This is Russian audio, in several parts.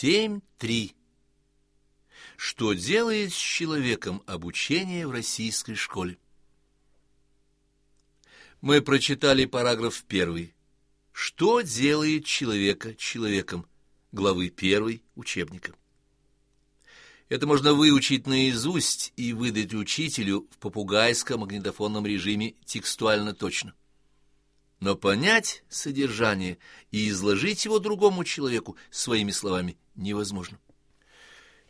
7.3. Что делает с человеком обучение в российской школе? Мы прочитали параграф первый. Что делает человека человеком? Главы первой учебника. Это можно выучить наизусть и выдать учителю в попугайско-магнитофонном режиме текстуально точно. Но понять содержание и изложить его другому человеку своими словами невозможно.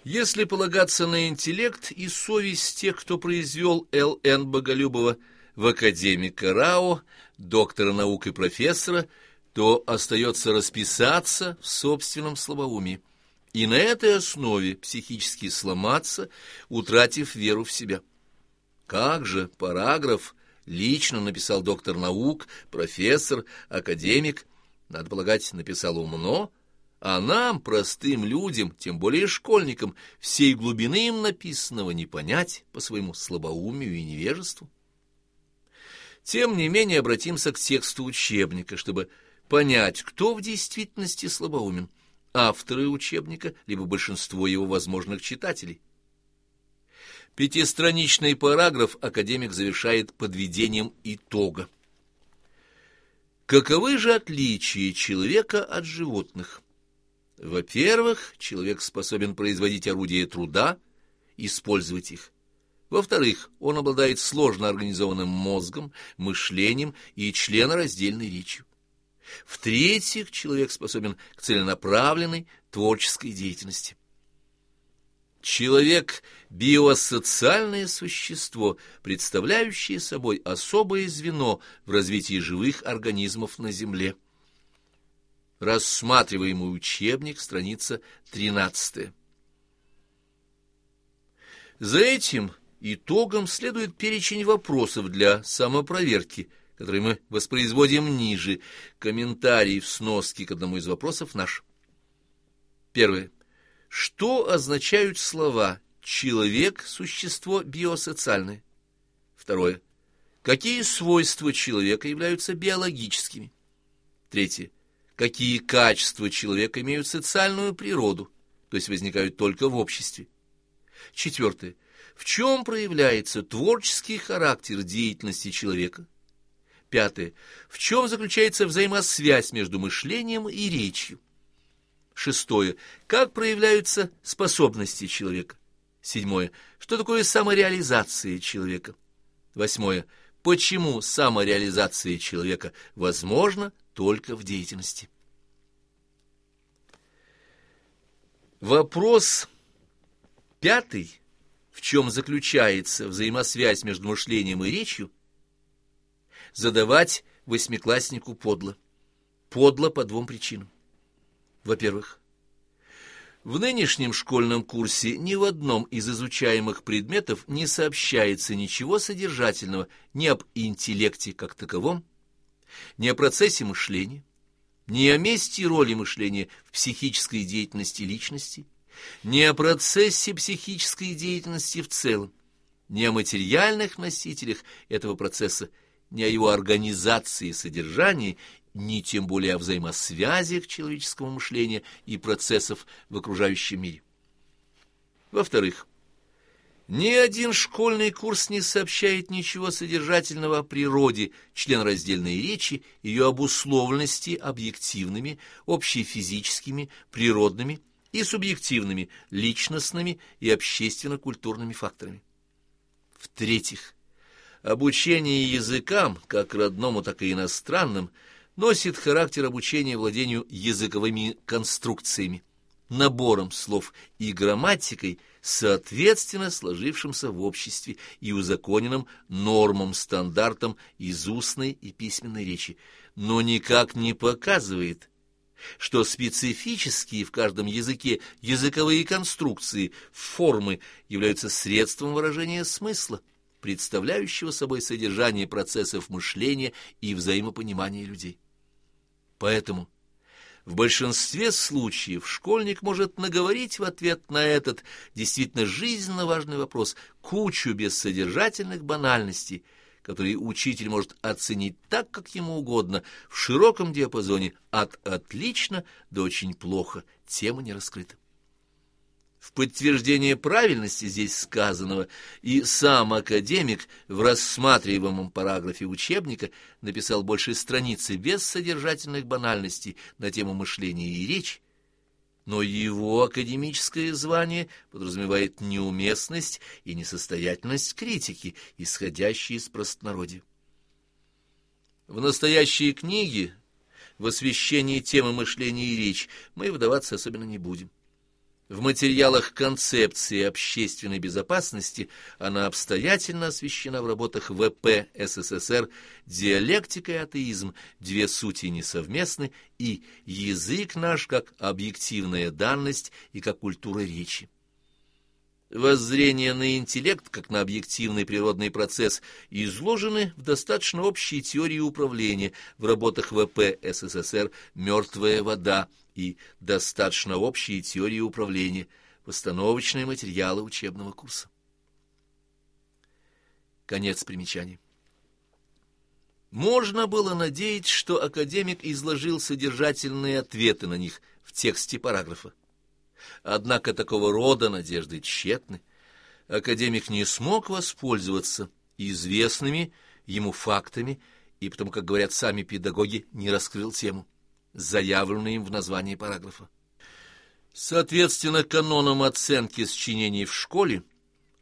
Если полагаться на интеллект и совесть тех, кто произвел Л.Н. Боголюбова в академика РАО, доктора наук и профессора, то остается расписаться в собственном слабоумии и на этой основе психически сломаться, утратив веру в себя. Как же параграф лично написал доктор наук, профессор, академик, надо полагать, написал умно, а нам, простым людям, тем более школьникам, всей глубины им написанного не понять по своему слабоумию и невежеству. Тем не менее обратимся к тексту учебника, чтобы понять, кто в действительности слабоумен, авторы учебника, либо большинство его возможных читателей. Пятистраничный параграф академик завершает подведением итога. Каковы же отличия человека от животных? Во-первых, человек способен производить орудия труда, использовать их. Во-вторых, он обладает сложно организованным мозгом, мышлением и членораздельной речью. В-третьих, человек способен к целенаправленной творческой деятельности. Человек – биосоциальное существо, представляющее собой особое звено в развитии живых организмов на Земле. Рассматриваемый учебник, страница 13. За этим итогом следует перечень вопросов для самопроверки, которые мы воспроизводим ниже. Комментарий в сноске к одному из вопросов наш. Первое. Что означают слова «человек» — существо биосоциальное? Второе. Какие свойства человека являются биологическими? Третье. Какие качества человека имеют социальную природу, то есть возникают только в обществе? Четвертое. В чем проявляется творческий характер деятельности человека? Пятое. В чем заключается взаимосвязь между мышлением и речью? Шестое. Как проявляются способности человека? Седьмое. Что такое самореализация человека? Восьмое. Почему самореализация человека возможна только в деятельности? Вопрос пятый, в чем заключается взаимосвязь между мышлением и речью, задавать восьмикласснику подло. Подло по двум причинам. Во-первых, в нынешнем школьном курсе ни в одном из изучаемых предметов не сообщается ничего содержательного ни об интеллекте как таковом, ни о процессе мышления, ни о месте и роли мышления в психической деятельности личности, ни о процессе психической деятельности в целом, ни о материальных носителях этого процесса, ни о его организации и содержании ни тем более о взаимосвязях человеческого мышления и процессов в окружающем мире. Во-вторых, ни один школьный курс не сообщает ничего содержательного о природе членораздельной речи, ее обусловленности объективными, общефизическими, природными и субъективными, личностными и общественно-культурными факторами. В-третьих, обучение языкам, как родному, так и иностранным – носит характер обучения владению языковыми конструкциями, набором слов и грамматикой, соответственно сложившимся в обществе и узаконенным нормам, стандартам из устной и письменной речи, но никак не показывает, что специфические в каждом языке языковые конструкции, формы являются средством выражения смысла, представляющего собой содержание процессов мышления и взаимопонимания людей. Поэтому в большинстве случаев школьник может наговорить в ответ на этот действительно жизненно важный вопрос кучу бессодержательных банальностей, которые учитель может оценить так, как ему угодно, в широком диапазоне от «отлично» до «очень плохо», тема не раскрыта. В подтверждение правильности здесь сказанного и сам академик в рассматриваемом параграфе учебника написал больше страницы без содержательных банальностей на тему мышления и речь, но его академическое звание подразумевает неуместность и несостоятельность критики, исходящие из простонародья. В настоящей книге в освещении темы мышления и речь мы вдаваться особенно не будем. В материалах концепции общественной безопасности она обстоятельно освещена в работах ВП СССР «Диалектика и атеизм. Две сути несовместны» и «Язык наш как объективная данность и как культура речи». Воззрения на интеллект, как на объективный природный процесс, изложены в достаточно общей теории управления в работах ВП СССР «Мертвая вода» и достаточно общие теории управления, постановочные материалы учебного курса. Конец примечаний. Можно было надеяться, что академик изложил содержательные ответы на них в тексте параграфа. Однако такого рода надежды тщетны. Академик не смог воспользоваться известными ему фактами, и потому, как говорят сами педагоги, не раскрыл тему заявленную им в названии параграфа. Соответственно, канонам оценки сочинений в школе,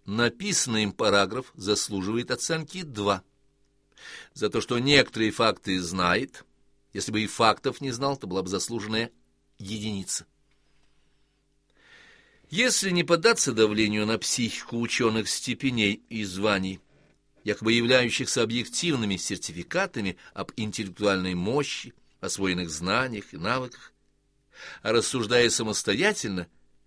написанный им параграф заслуживает оценки 2. За то, что некоторые факты знает, если бы и фактов не знал, то была бы заслуженная единица. Если не поддаться давлению на психику ученых степеней и званий, якобы являющихся объективными сертификатами об интеллектуальной мощи, освоенных знаниях и навыках, а рассуждая самостоятельно,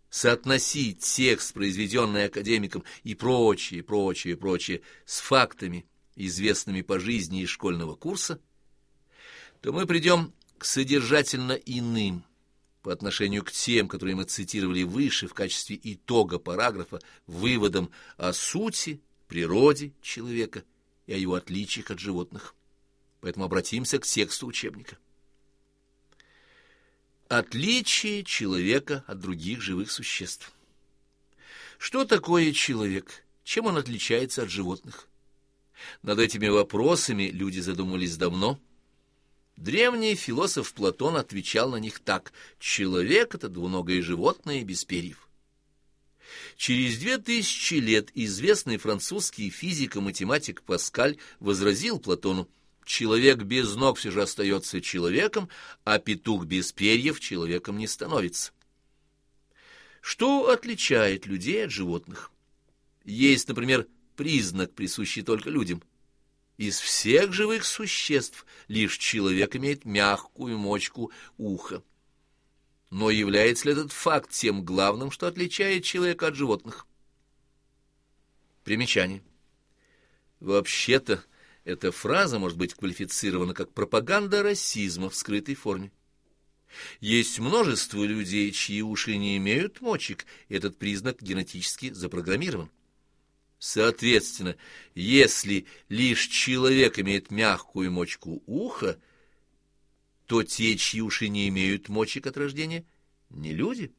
соотносить текст, произведенный академиком, и прочее, прочее, прочее, с фактами, известными по жизни из школьного курса, то мы придем к содержательно иным, по отношению к тем, которые мы цитировали выше в качестве итога параграфа, выводам о сути, природе человека и о его отличиях от животных. Поэтому обратимся к тексту учебника. Отличие человека от других живых существ. Что такое человек? Чем он отличается от животных? Над этими вопросами люди задумывались давно. Древний философ Платон отвечал на них так. Человек — это двуногое животное без перьев. Через две тысячи лет известный французский физик и математик Паскаль возразил Платону, Человек без ног все же остается человеком, а петух без перьев человеком не становится. Что отличает людей от животных? Есть, например, признак, присущий только людям. Из всех живых существ лишь человек имеет мягкую мочку уха. Но является ли этот факт тем главным, что отличает человека от животных? Примечание. Вообще-то, эта фраза может быть квалифицирована как пропаганда расизма в скрытой форме. Есть множество людей, чьи уши не имеют мочек, этот признак генетически запрограммирован. Соответственно, если лишь человек имеет мягкую мочку уха, то те, чьи уши не имеют мочек от рождения, не люди.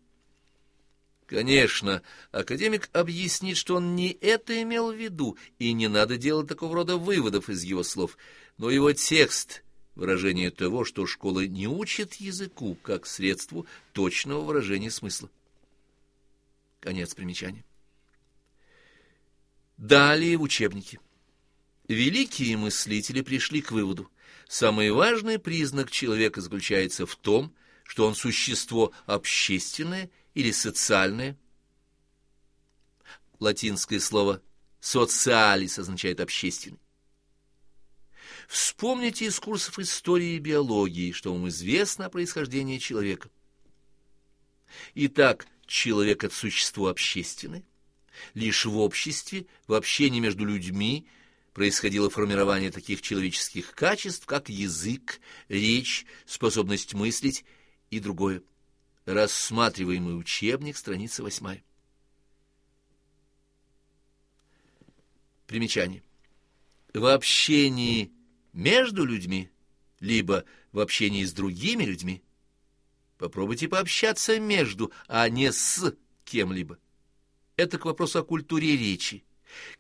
Конечно, академик объяснит, что он не это имел в виду, и не надо делать такого рода выводов из его слов, но его текст — выражение того, что школа не учит языку как средству точного выражения смысла. Конец примечания. Далее в учебнике. Великие мыслители пришли к выводу. Самый важный признак человека заключается в том, что он существо общественное или социальное. Латинское слово «социалис» означает «общественный». Вспомните из курсов истории и биологии, что вам известно о происхождении человека. Итак, человек — это существо общественное. Лишь в обществе, в общении между людьми происходило формирование таких человеческих качеств, как язык, речь, способность мыслить и другое. Рассматриваемый учебник, страница восьмая. Примечание. в общении между людьми, либо в общении с другими людьми. Попробуйте пообщаться между, а не с кем-либо. Это к вопросу о культуре речи,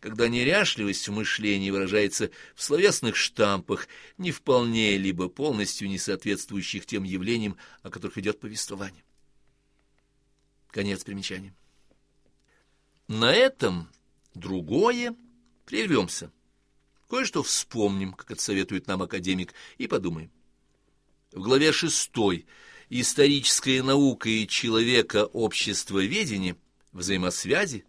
когда неряшливость в мышлении выражается в словесных штампах, не вполне либо полностью не соответствующих тем явлениям, о которых идет повествование. Конец примечания. На этом другое прервемся. Кое-что вспомним, как это советует нам академик, и подумаем. В главе шестой «Историческая наука и человека общество ведения» взаимосвязи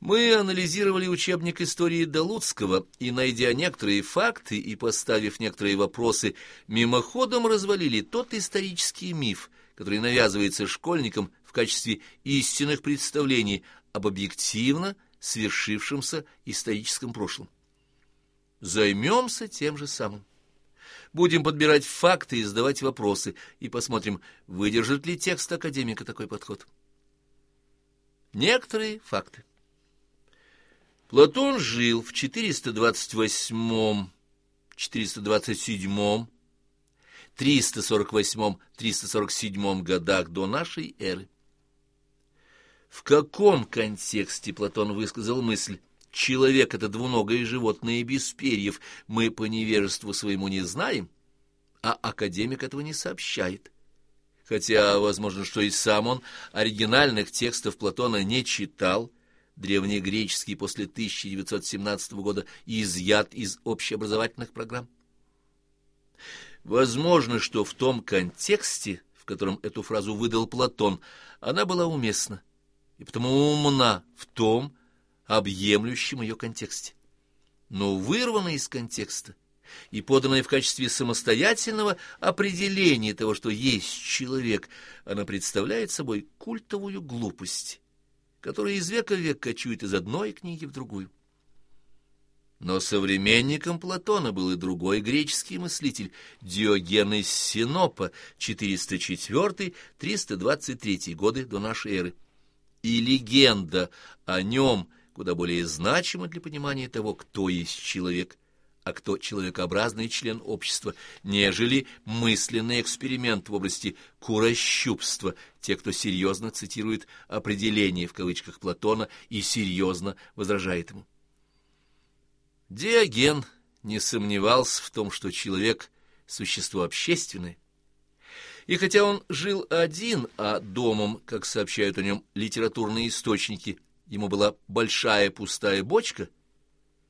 мы анализировали учебник истории Долуцкого и, найдя некоторые факты и поставив некоторые вопросы, мимоходом развалили тот исторический миф, который навязывается школьникам в качестве истинных представлений об объективно свершившемся историческом прошлом. Займемся тем же самым. Будем подбирать факты и задавать вопросы, и посмотрим, выдержит ли текст академика такой подход. Некоторые факты. Платон жил в 428, 427, 348, 347 годах до нашей эры. В каком контексте Платон высказал мысль «человек — это двуногое животное без перьев, мы по невежеству своему не знаем», а академик этого не сообщает? Хотя, возможно, что и сам он оригинальных текстов Платона не читал, древнегреческий после 1917 года изъят из общеобразовательных программ. Возможно, что в том контексте, в котором эту фразу выдал Платон, она была уместна, и потому умна в том объемлющем ее контексте. Но вырвана из контекста и поданная в качестве самостоятельного определения того, что есть человек, она представляет собой культовую глупость которая из века в век кочует из одной книги в другую. Но современником Платона был и другой греческий мыслитель Диоген из Синопа 404-323 годы до нашей эры. И легенда о нем куда более значима для понимания того, кто есть человек – а кто человекообразный член общества, нежели мысленный эксперимент в области курощупства, те, кто серьезно цитирует определение в кавычках Платона и серьезно возражает ему. Диоген не сомневался в том, что человек — существо общественное, и хотя он жил один, а домом, как сообщают о нем литературные источники, ему была большая пустая бочка —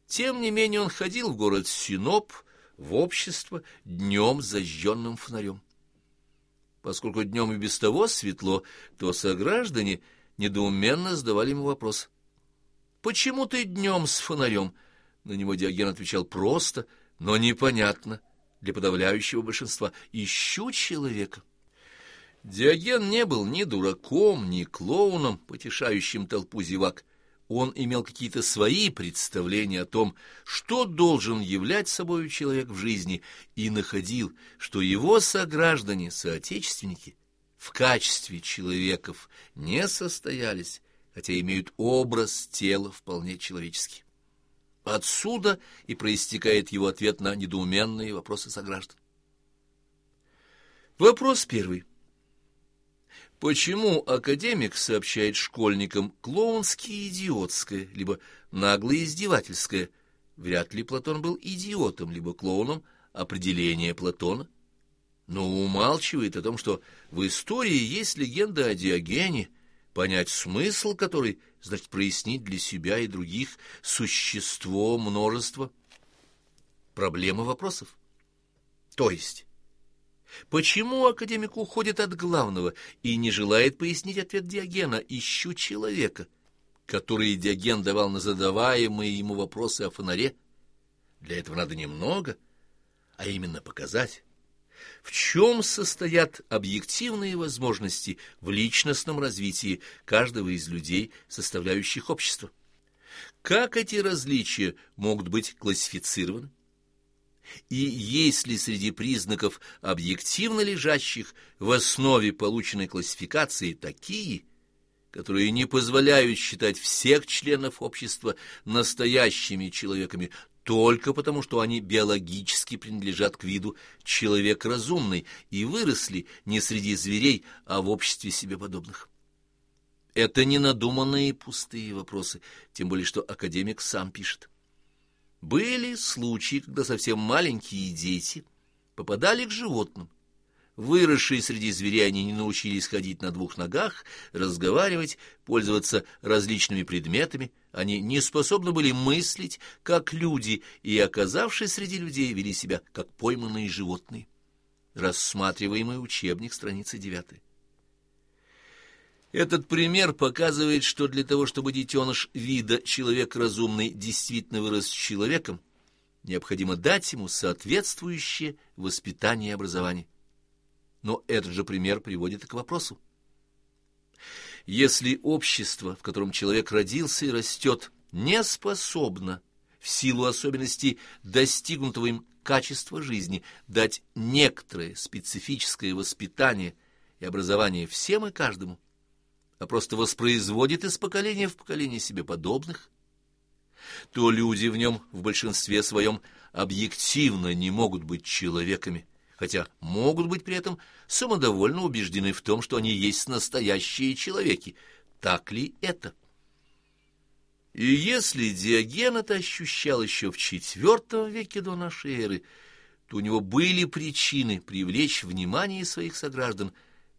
тем не менее он ходил в город Синоп, в общество, днем зажженным фонарем. Поскольку днем и без того светло, то сограждане недоуменно задавали ему вопрос. «Почему ты днем с фонарем?» На него Диоген отвечал просто, но непонятно для подавляющего большинства. «Ищу человека». Диоген не был ни дураком, ни клоуном, потешающим толпу зевак, он имел какие-то свои представления о том, что должен являть собой человек в жизни, и находил, что его сограждане, соотечественники, в качестве человеков не состоялись, хотя имеют образ тела вполне человеческий. Отсюда и проистекает его ответ на недоуменные вопросы сограждан. Вопрос первый. Почему академик сообщает школьникам клоунское идиотское, либо нагло-издевательское? Вряд ли Платон был идиотом, либо клоуном определение Платона. Но умалчивает о том, что в истории есть легенда о Диогене, понять смысл которой значит прояснить для себя и других существо множества проблем и вопросов. То есть Почему академик уходит от главного и не желает пояснить ответ Диогена «Ищу человека», который Диоген давал на задаваемые ему вопросы о фонаре? Для этого надо немного, а именно показать, в чем состоят объективные возможности в личностном развитии каждого из людей, составляющих общество. Как эти различия могут быть классифицированы? И есть ли среди признаков объективно лежащих в основе полученной классификации такие, которые не позволяют считать всех членов общества настоящими человеками только потому, что они биологически принадлежат к виду человек разумный и выросли не среди зверей, а в обществе себе подобных. Это не надуманные пустые вопросы, тем более что академик сам пишет. Были случаи, когда совсем маленькие дети попадали к животным, Выросшие среди зверей они не научились ходить на двух ногах, разговаривать, пользоваться различными предметами, они не способны были мыслить, как люди, и, оказавшись среди людей, вели себя, как пойманные животные. Рассматриваемый учебник, страница 9. Этот пример показывает, что для того, чтобы детеныш вида человек разумный действительно вырос человеком, необходимо дать ему соответствующее воспитание и образование. Но этот же пример приводит к вопросу. Если общество, в котором человек родился и растет, не способно в силу особенностей достигнутого им качества жизни дать некоторое специфическое воспитание и образование всем и каждому, а просто воспроизводит из поколения в поколение себе подобных, то люди в нем в большинстве своем объективно не могут быть человеками, хотя могут быть при этом самодовольно убеждены в том, что они есть настоящие человеки. Так ли это? И если Диоген это ощущал еще в IV веке до нашей эры, то у него были причины привлечь внимание своих сограждан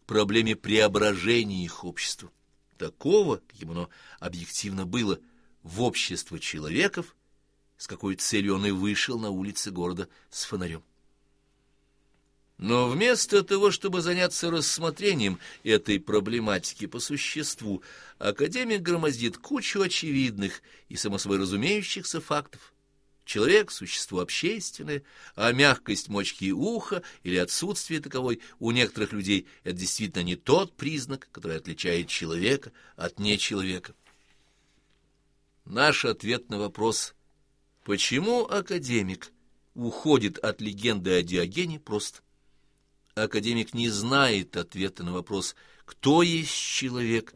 проблеме преображения их общества, такого, каким оно объективно было, в общество человеков, с какой целью он и вышел на улицы города с фонарем. Но вместо того, чтобы заняться рассмотрением этой проблематики по существу, академик громоздит кучу очевидных и самосвой разумеющихся фактов. Человек — существо общественное, а мягкость мочки уха или отсутствие таковой у некоторых людей — это действительно не тот признак, который отличает человека от нечеловека. Наш ответ на вопрос «Почему академик уходит от легенды о Диогене?» прост академик не знает ответа на вопрос, кто есть человек,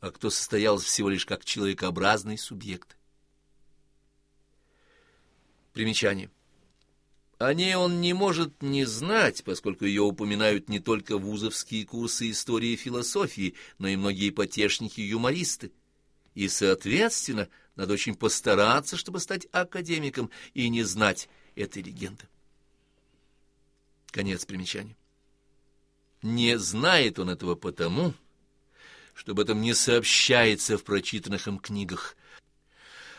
а кто состоял всего лишь как человекообразный субъект. Примечание. О ней он не может не знать, поскольку ее упоминают не только вузовские курсы истории и философии, но и многие потешники и юмористы. И, соответственно, надо очень постараться, чтобы стать академиком и не знать этой легенды. Конец примечания. Не знает он этого потому, что об этом не сообщается в прочитанных им книгах.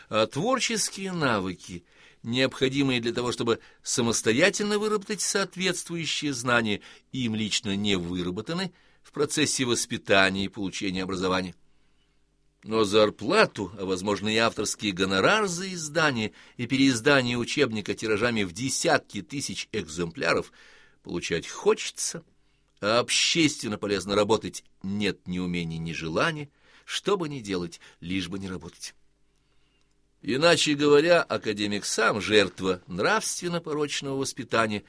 А творческие навыки, необходимые для того, чтобы самостоятельно выработать соответствующие знания, им лично не выработаны в процессе воспитания и получения образования. Но зарплату, а, возможно, и авторский гонорар за издание и переиздание учебника тиражами в десятки тысяч экземпляров получать хочется – а общественно полезно работать нет ни умения, ни желания, что бы ни делать, лишь бы не работать. Иначе говоря, академик сам жертва нравственно-порочного воспитания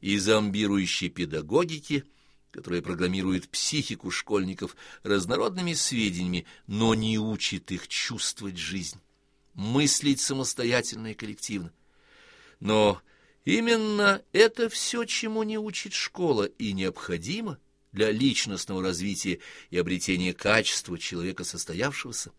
и зомбирующей педагогики, которая программирует психику школьников разнородными сведениями, но не учит их чувствовать жизнь, мыслить самостоятельно и коллективно. Но Именно это все, чему не учит школа, и необходимо для личностного развития и обретения качества человека состоявшегося.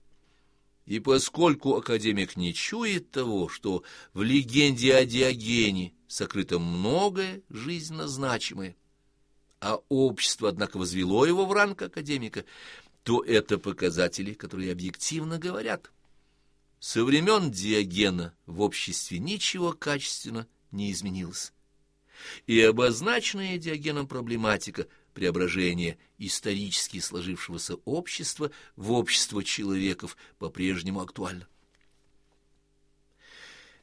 И поскольку академик не чует того, что в легенде о Диогене сокрыто многое жизненно значимое, а общество, однако, возвело его в ранг академика, то это показатели, которые объективно говорят. Со времен Диогена в обществе ничего качественно не изменилось. И обозначенная Диогеном проблематика преображения исторически сложившегося общества в общество человеков по-прежнему актуальна.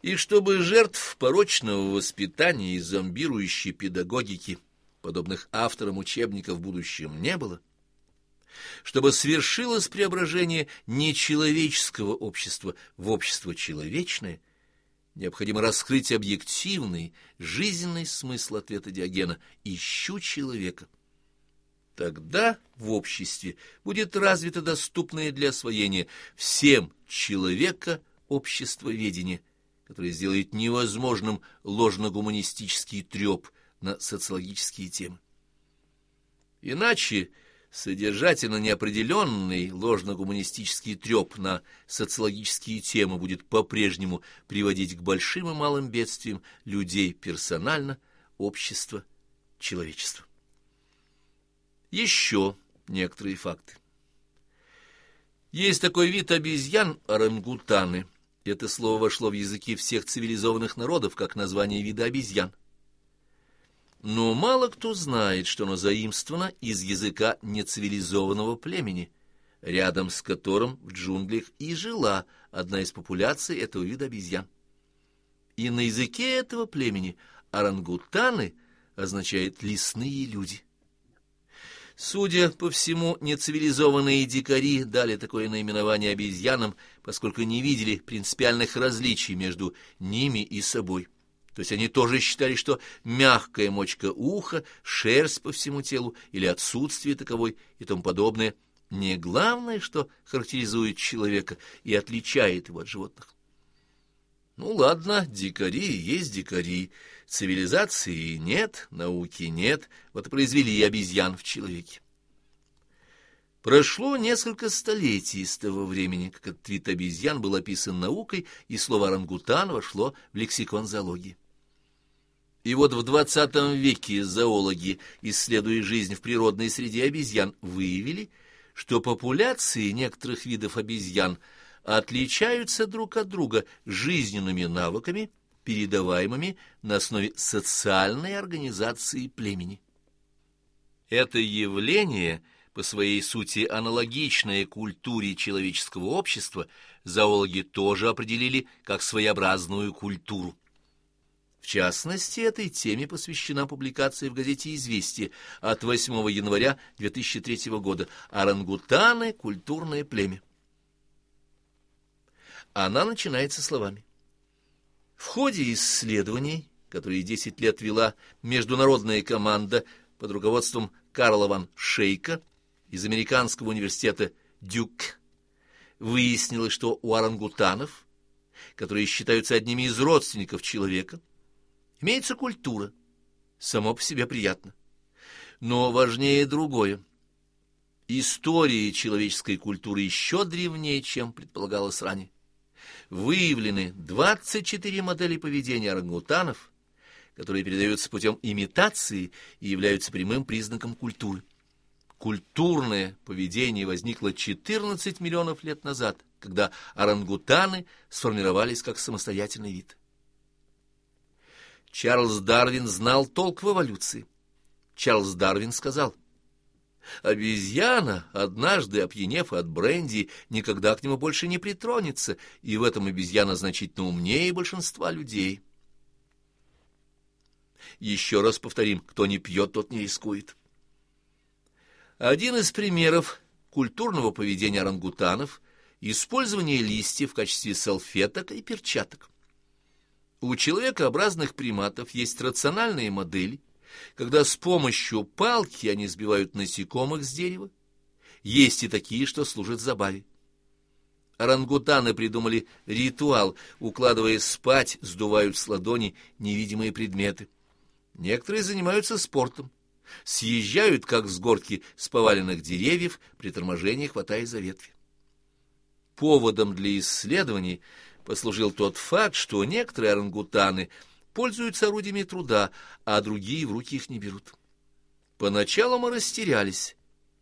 И чтобы жертв порочного воспитания и зомбирующей педагогики, подобных авторам учебников в будущем, не было, чтобы свершилось преображение нечеловеческого общества в общество человечное – необходимо раскрыть объективный, жизненный смысл ответа Диогена «Ищу человека». Тогда в обществе будет развито доступное для освоения всем человека обществоведение, который сделает невозможным ложно-гуманистический треп на социологические темы. Иначе содержательно неопределенный ложно-гуманистический треп на социологические темы будет по-прежнему приводить к большим и малым бедствиям людей персонально, общества, человечества. Еще некоторые факты. Есть такой вид обезьян – орангутаны. Это слово вошло в языки всех цивилизованных народов как название вида обезьян. Но мало кто знает, что оно заимствовано из языка нецивилизованного племени, рядом с которым в джунглях и жила одна из популяций этого вида обезьян. И на языке этого племени орангутаны означает «лесные люди». Судя по всему, нецивилизованные дикари дали такое наименование обезьянам, поскольку не видели принципиальных различий между ними и собой. То есть они тоже считали, что мягкая мочка уха, шерсть по всему телу или отсутствие таковой и тому подобное не главное, что характеризует человека и отличает его от животных. Ну ладно, дикари есть дикари, цивилизации нет, науки нет, вот произвели и обезьян в человеке. Прошло несколько столетий с того времени, как этот вид обезьян был описан наукой, и слово «орангутан» вошло в лексикон зоологии. И вот в XX веке зоологи, исследуя жизнь в природной среде обезьян, выявили, что популяции некоторых видов обезьян отличаются друг от друга жизненными навыками, передаваемыми на основе социальной организации племени. Это явление, по своей сути аналогичное культуре человеческого общества, зоологи тоже определили как своеобразную культуру. В частности, этой теме посвящена публикация в газете «Известия» от 8 января 2003 года «Орангутаны. Культурное племя». Она начинается словами. В ходе исследований, которые 10 лет вела международная команда под руководством Карла ван Шейка из Американского университета Дюк, выяснилось, что у орангутанов, которые считаются одними из родственников человека, Имеется культура. Само по себе приятно. Но важнее другое. История человеческой культуры еще древнее, чем предполагалось ранее. Выявлены 24 модели поведения орангутанов, которые передаются путем имитации и являются прямым признаком культуры. Культурное поведение возникло 14 миллионов лет назад, когда орангутаны сформировались как самостоятельный вид. Чарльз Дарвин знал толк в эволюции. Чарльз Дарвин сказал, «Обезьяна, однажды опьянев от бренди, никогда к нему больше не притронется, и в этом обезьяна значительно умнее большинства людей». Еще раз повторим, кто не пьет, тот не рискует. Один из примеров культурного поведения орангутанов – использование листьев в качестве салфеток и перчаток. У человекообразных приматов есть рациональные модели, когда с помощью палки они сбивают насекомых с дерева. Есть и такие, что служат забаве. Орангутаны придумали ритуал, укладываясь спать, сдувают с ладони невидимые предметы. Некоторые занимаются спортом, съезжают, как с горки, с поваленных деревьев, при торможении хватая за ветви. Поводом для исследований – послужил тот факт, что некоторые орангутаны пользуются орудиями труда, а другие в руки их не берут. Поначалу мы растерялись,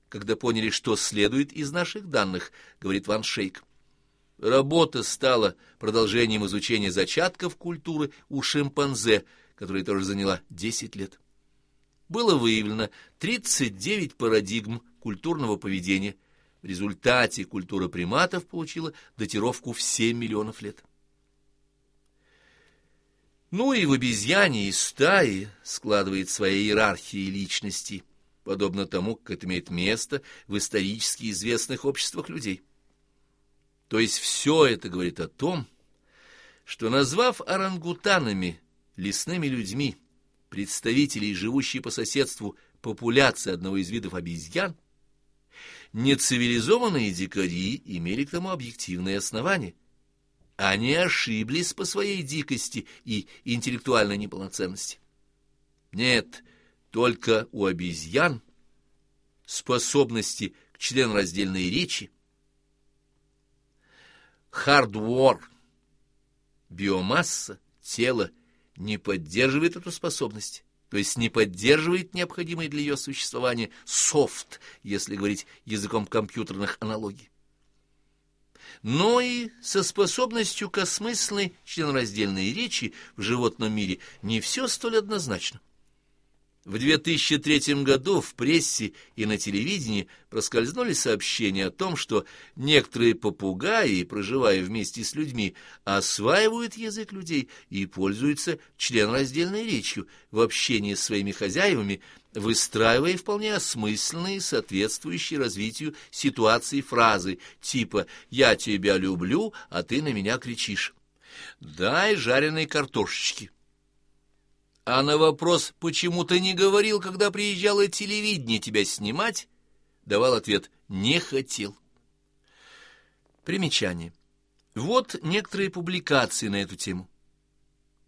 когда поняли, что следует из наших данных, говорит Ван Шейк. Работа стала продолжением изучения зачатков культуры у шимпанзе, которая тоже заняла 10 лет. Было выявлено 39 парадигм культурного поведения – в результате культура приматов получила датировку в 7 миллионов лет. Ну и в обезьяне и стае складывает своя иерархия личности, подобно тому, как это имеет место в исторически известных обществах людей. То есть все это говорит о том, что, назвав орангутанами, лесными людьми, представителей, живущие по соседству популяции одного из видов обезьян, Нецивилизованные дикари имели к тому объективные основания. Они ошиблись по своей дикости и интеллектуальной неполноценности. Нет, только у обезьян способности к членораздельной речи, хардвор, биомасса, тело не поддерживает эту способность, то есть не поддерживает необходимый для ее существования софт, если говорить языком компьютерных аналогий. Но и со способностью к осмысленной членораздельной речи в животном мире не все столь однозначно. В 2003 году в прессе и на телевидении проскользнули сообщения о том, что некоторые попугаи, проживая вместе с людьми, осваивают язык людей и пользуются членораздельной речью в общении с своими хозяевами, выстраивая вполне осмысленные, соответствующие развитию ситуации фразы типа «я тебя люблю, а ты на меня кричишь». «Дай жареной картошечки» А на вопрос, почему ты не говорил, когда приезжало телевидение тебя снимать, давал ответ «не хотел». Примечание. Вот некоторые публикации на эту тему.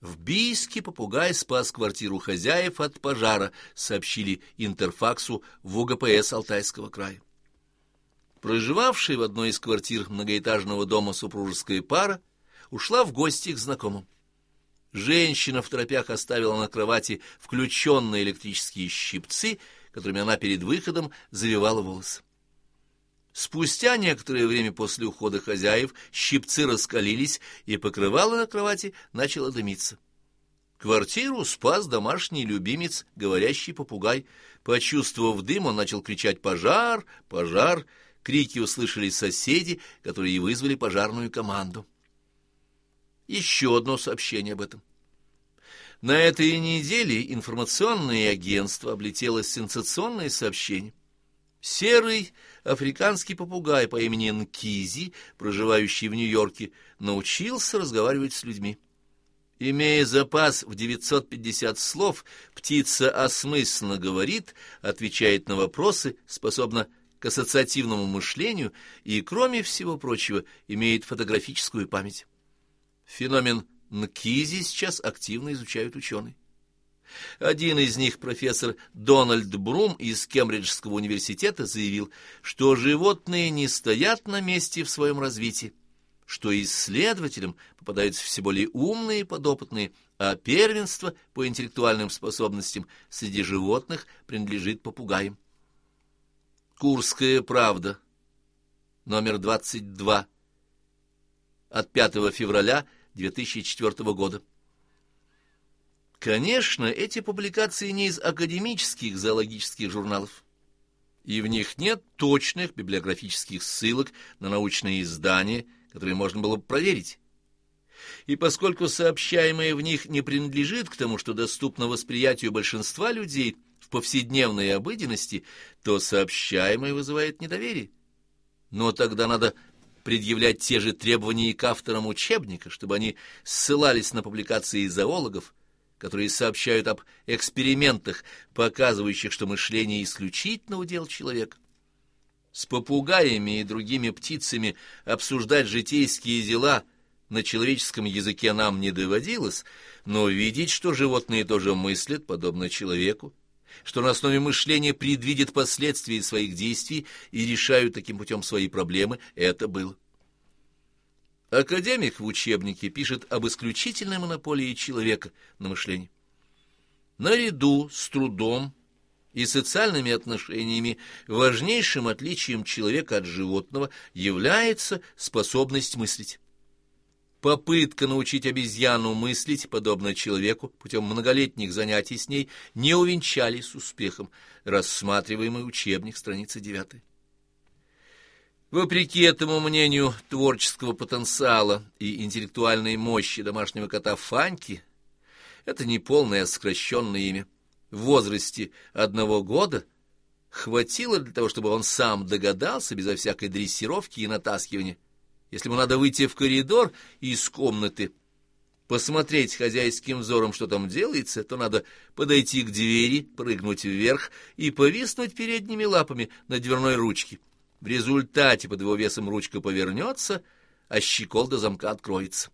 В Бийске попугай спас квартиру хозяев от пожара, сообщили Интерфаксу в УГПС Алтайского края. Проживавшая в одной из квартир многоэтажного дома супружеская пара ушла в гости к знакомым. Женщина в торопях оставила на кровати включенные электрические щипцы, которыми она перед выходом завивала волосы. Спустя некоторое время после ухода хозяев щипцы раскалились, и покрывало на кровати начало дымиться. Квартиру спас домашний любимец, говорящий попугай. Почувствовав дым, он начал кричать «Пожар! Пожар!». Крики услышали соседи, которые вызвали пожарную команду. Еще одно сообщение об этом. На этой неделе информационное агентство облетело сенсационное сообщение. Серый африканский попугай по имени Нкизи, проживающий в Нью-Йорке, научился разговаривать с людьми. Имея запас в 950 слов, птица осмысленно говорит, отвечает на вопросы, способна к ассоциативному мышлению и, кроме всего прочего, имеет фотографическую память. Феномен Нкизи сейчас активно изучают ученые. Один из них, профессор Дональд Брум из Кембриджского университета, заявил, что животные не стоят на месте в своем развитии, что исследователям попадаются все более умные подопытные, а первенство по интеллектуальным способностям среди животных принадлежит попугаям. Курская правда, номер 22, от 5 февраля 2004 года. Конечно, эти публикации не из академических зоологических журналов, и в них нет точных библиографических ссылок на научные издания, которые можно было бы проверить. И поскольку сообщаемое в них не принадлежит к тому, что доступно восприятию большинства людей в повседневной обыденности, то сообщаемое вызывает недоверие. Но тогда надо предъявлять те же требования и к авторам учебника, чтобы они ссылались на публикации зоологов, которые сообщают об экспериментах, показывающих, что мышление исключительно удел человека. С попугаями и другими птицами обсуждать житейские дела на человеческом языке нам не доводилось, но видеть, что животные тоже мыслят, подобно человеку, что на основе мышления предвидят последствия своих действий и решают таким путем свои проблемы, это было. Академик в учебнике пишет об исключительной монополии человека на мышление. Наряду с трудом и социальными отношениями важнейшим отличием человека от животного является способность мыслить. Попытка научить обезьяну мыслить, подобно человеку, путем многолетних занятий с ней, не увенчались успехом. Рассматриваемый учебник, страница 9. Вопреки этому мнению творческого потенциала и интеллектуальной мощи домашнего кота Фаньки, это не полное сокращенное имя, в возрасте одного года хватило для того, чтобы он сам догадался, безо всякой дрессировки и натаскивания, если ему надо выйти в коридор из комнаты, посмотреть хозяйским взором, что там делается, то надо подойти к двери, прыгнуть вверх и повиснуть передними лапами на дверной ручке. В результате под его весом ручка повернется, а щеколда замка откроется.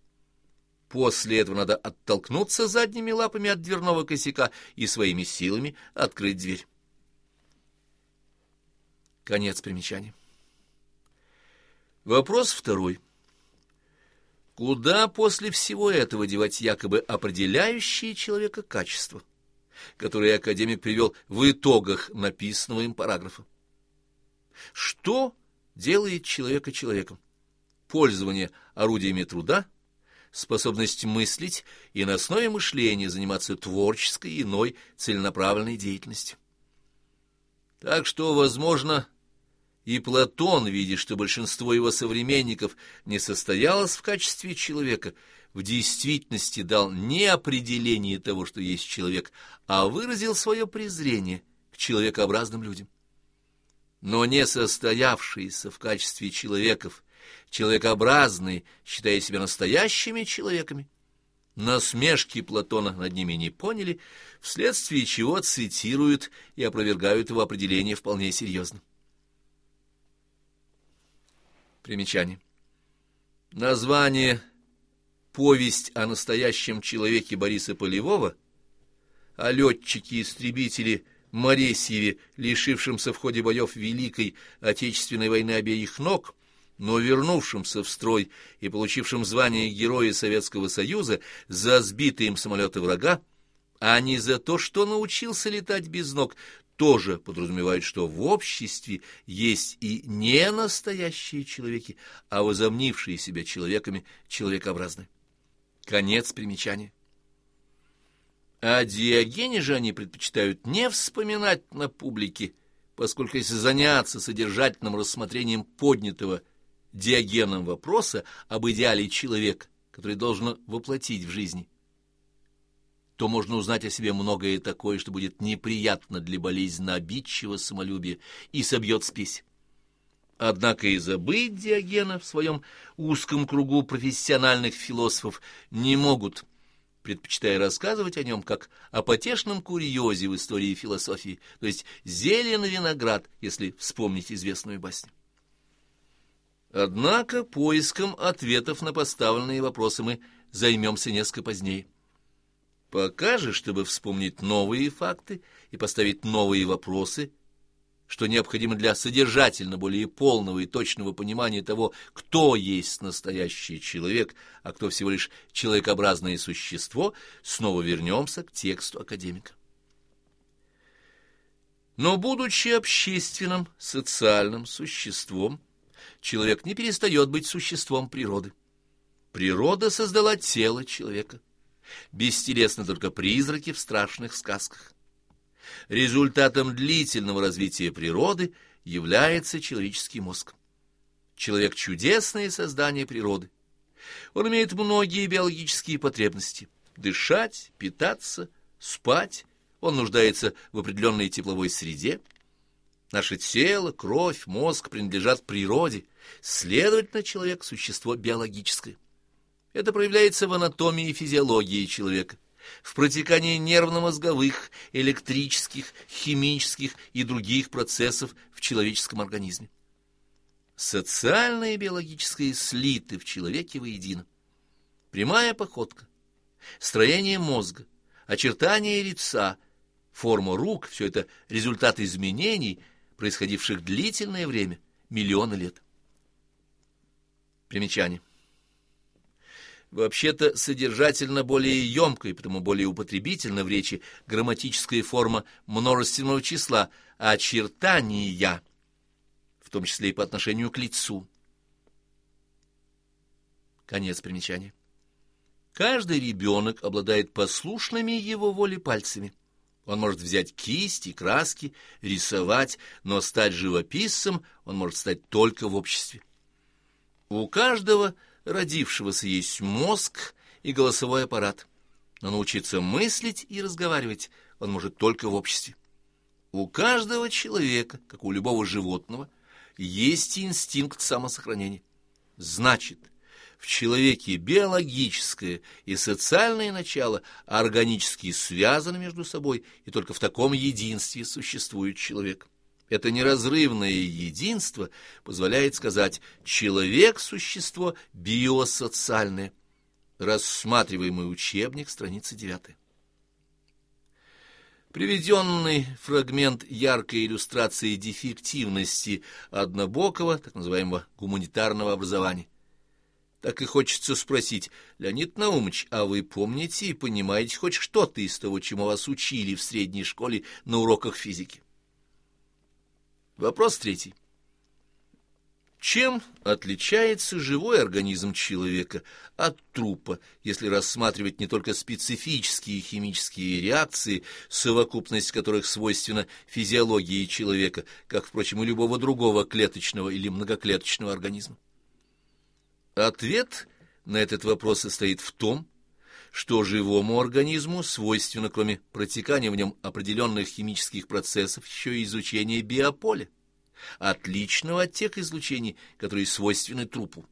После этого надо оттолкнуться задними лапами от дверного косяка и своими силами открыть дверь. Конец примечания. Вопрос второй. Куда после всего этого девать якобы определяющие человека качества, которые академик привел в итогах написанного им параграфа? Что делает человека человеком? Пользование орудиями труда, способность мыслить и на основе мышления заниматься творческой и иной целенаправленной деятельностью. Так что, возможно, и Платон, видя, что большинство его современников не состоялось в качестве человека, в действительности дал не определение того, что есть человек, а выразил свое презрение к человекообразным людям. Но не состоявшиеся в качестве человеков, человекообразные, считая себя настоящими человеками, насмешки Платона над ними не поняли, вследствие чего цитируют и опровергают его определение вполне серьезно. Примечание. Название «Повесть о настоящем человеке» Бориса Полевого о летчике-истребителе Моресьеве, лишившемся в ходе боев Великой Отечественной войны обеих ног, но вернувшемся в строй и получившем звание Героя Советского Союза за сбитые им самолеты врага, а не за то, что научился летать без ног, тоже подразумевает, что в обществе есть и не настоящие человеки, а возомнившие себя человеками человекообразные. Конец примечания. А Диогене же они предпочитают не вспоминать на публике, поскольку если заняться содержательным рассмотрением поднятого Диогеном вопроса об идеале человека, который должен воплотить в жизни, то можно узнать о себе многое такое, что будет неприятно для болезненно обидчивого самолюбия и собьет спесь. Однако и забыть Диогена в своем узком кругу профессиональных философов не могут, предпочитая рассказывать о нем как о потешном курьезе в истории философии, то есть зелен виноград, если вспомнить известную басню. Однако поиском ответов на поставленные вопросы мы займемся несколько позднее. Пока же, чтобы вспомнить новые факты и поставить новые вопросы, что необходимо для содержательно более полного и точного понимания того, кто есть настоящий человек, а кто всего лишь человекообразное существо, снова вернемся к тексту академика. Но, будучи общественным, социальным существом, человек не перестает быть существом природы. Природа создала тело человека бестелесны только призраки в страшных сказках. Результатом длительного развития природы является человеческий мозг. Человек — чудесное создание природы. Он имеет многие биологические потребности — дышать, питаться, спать. Он нуждается в определенной тепловой среде. Наше тело, кровь, мозг принадлежат природе. Следовательно, человек — существо биологическое. Это проявляется в анатомии и физиологии человека, в протекании нервно-мозговых, электрических, химических и других процессов в человеческом организме. Социальное и биологическое слиты в человеке воедино. Прямая походка, строение мозга, очертания лица, форма рук – все это результат изменений, происходивших длительное время, миллионы лет. Примечание. Вообще-то содержательно более емкая, потому более употребительна в речи грамматическая форма множественного числа очертания, в том числе и по отношению к лицу. Конец примечания. Каждый ребенок обладает послушными его воле пальцами. Он может взять кисти, краски, рисовать, но стать живописцем он может стать только в обществе. У каждого родившегося есть мозг и голосовой аппарат, но научиться мыслить и разговаривать он может только в обществе. У каждого человека, как у любого животного, есть инстинкт самосохранения. Значит, в человеке биологическое и социальное начало органически связаны между собой, и только в таком единстве существует человек. Это неразрывное единство позволяет сказать «человек – существо биосоциальное». Рассматриваемый учебник, страница 9. Приведенный фрагмент яркой иллюстрации дефективности однобокого, так называемого гуманитарного образования. Так и хочется спросить, Леонид Наумович, а вы помните и понимаете хоть что-то из того, чему вас учили в средней школе на уроках физики? Вопрос третий. Чем отличается живой организм человека от трупа, если рассматривать не только специфические химические реакции, совокупность которых свойственна физиологии человека, как, впрочем, и любого другого клеточного или многоклеточного организма? Ответ на этот вопрос состоит в том, что живому организму свойственно, кроме протекания в нем определенных химических процессов, еще и изучение биополя, отличного от тех излучений, которые свойственны трупу.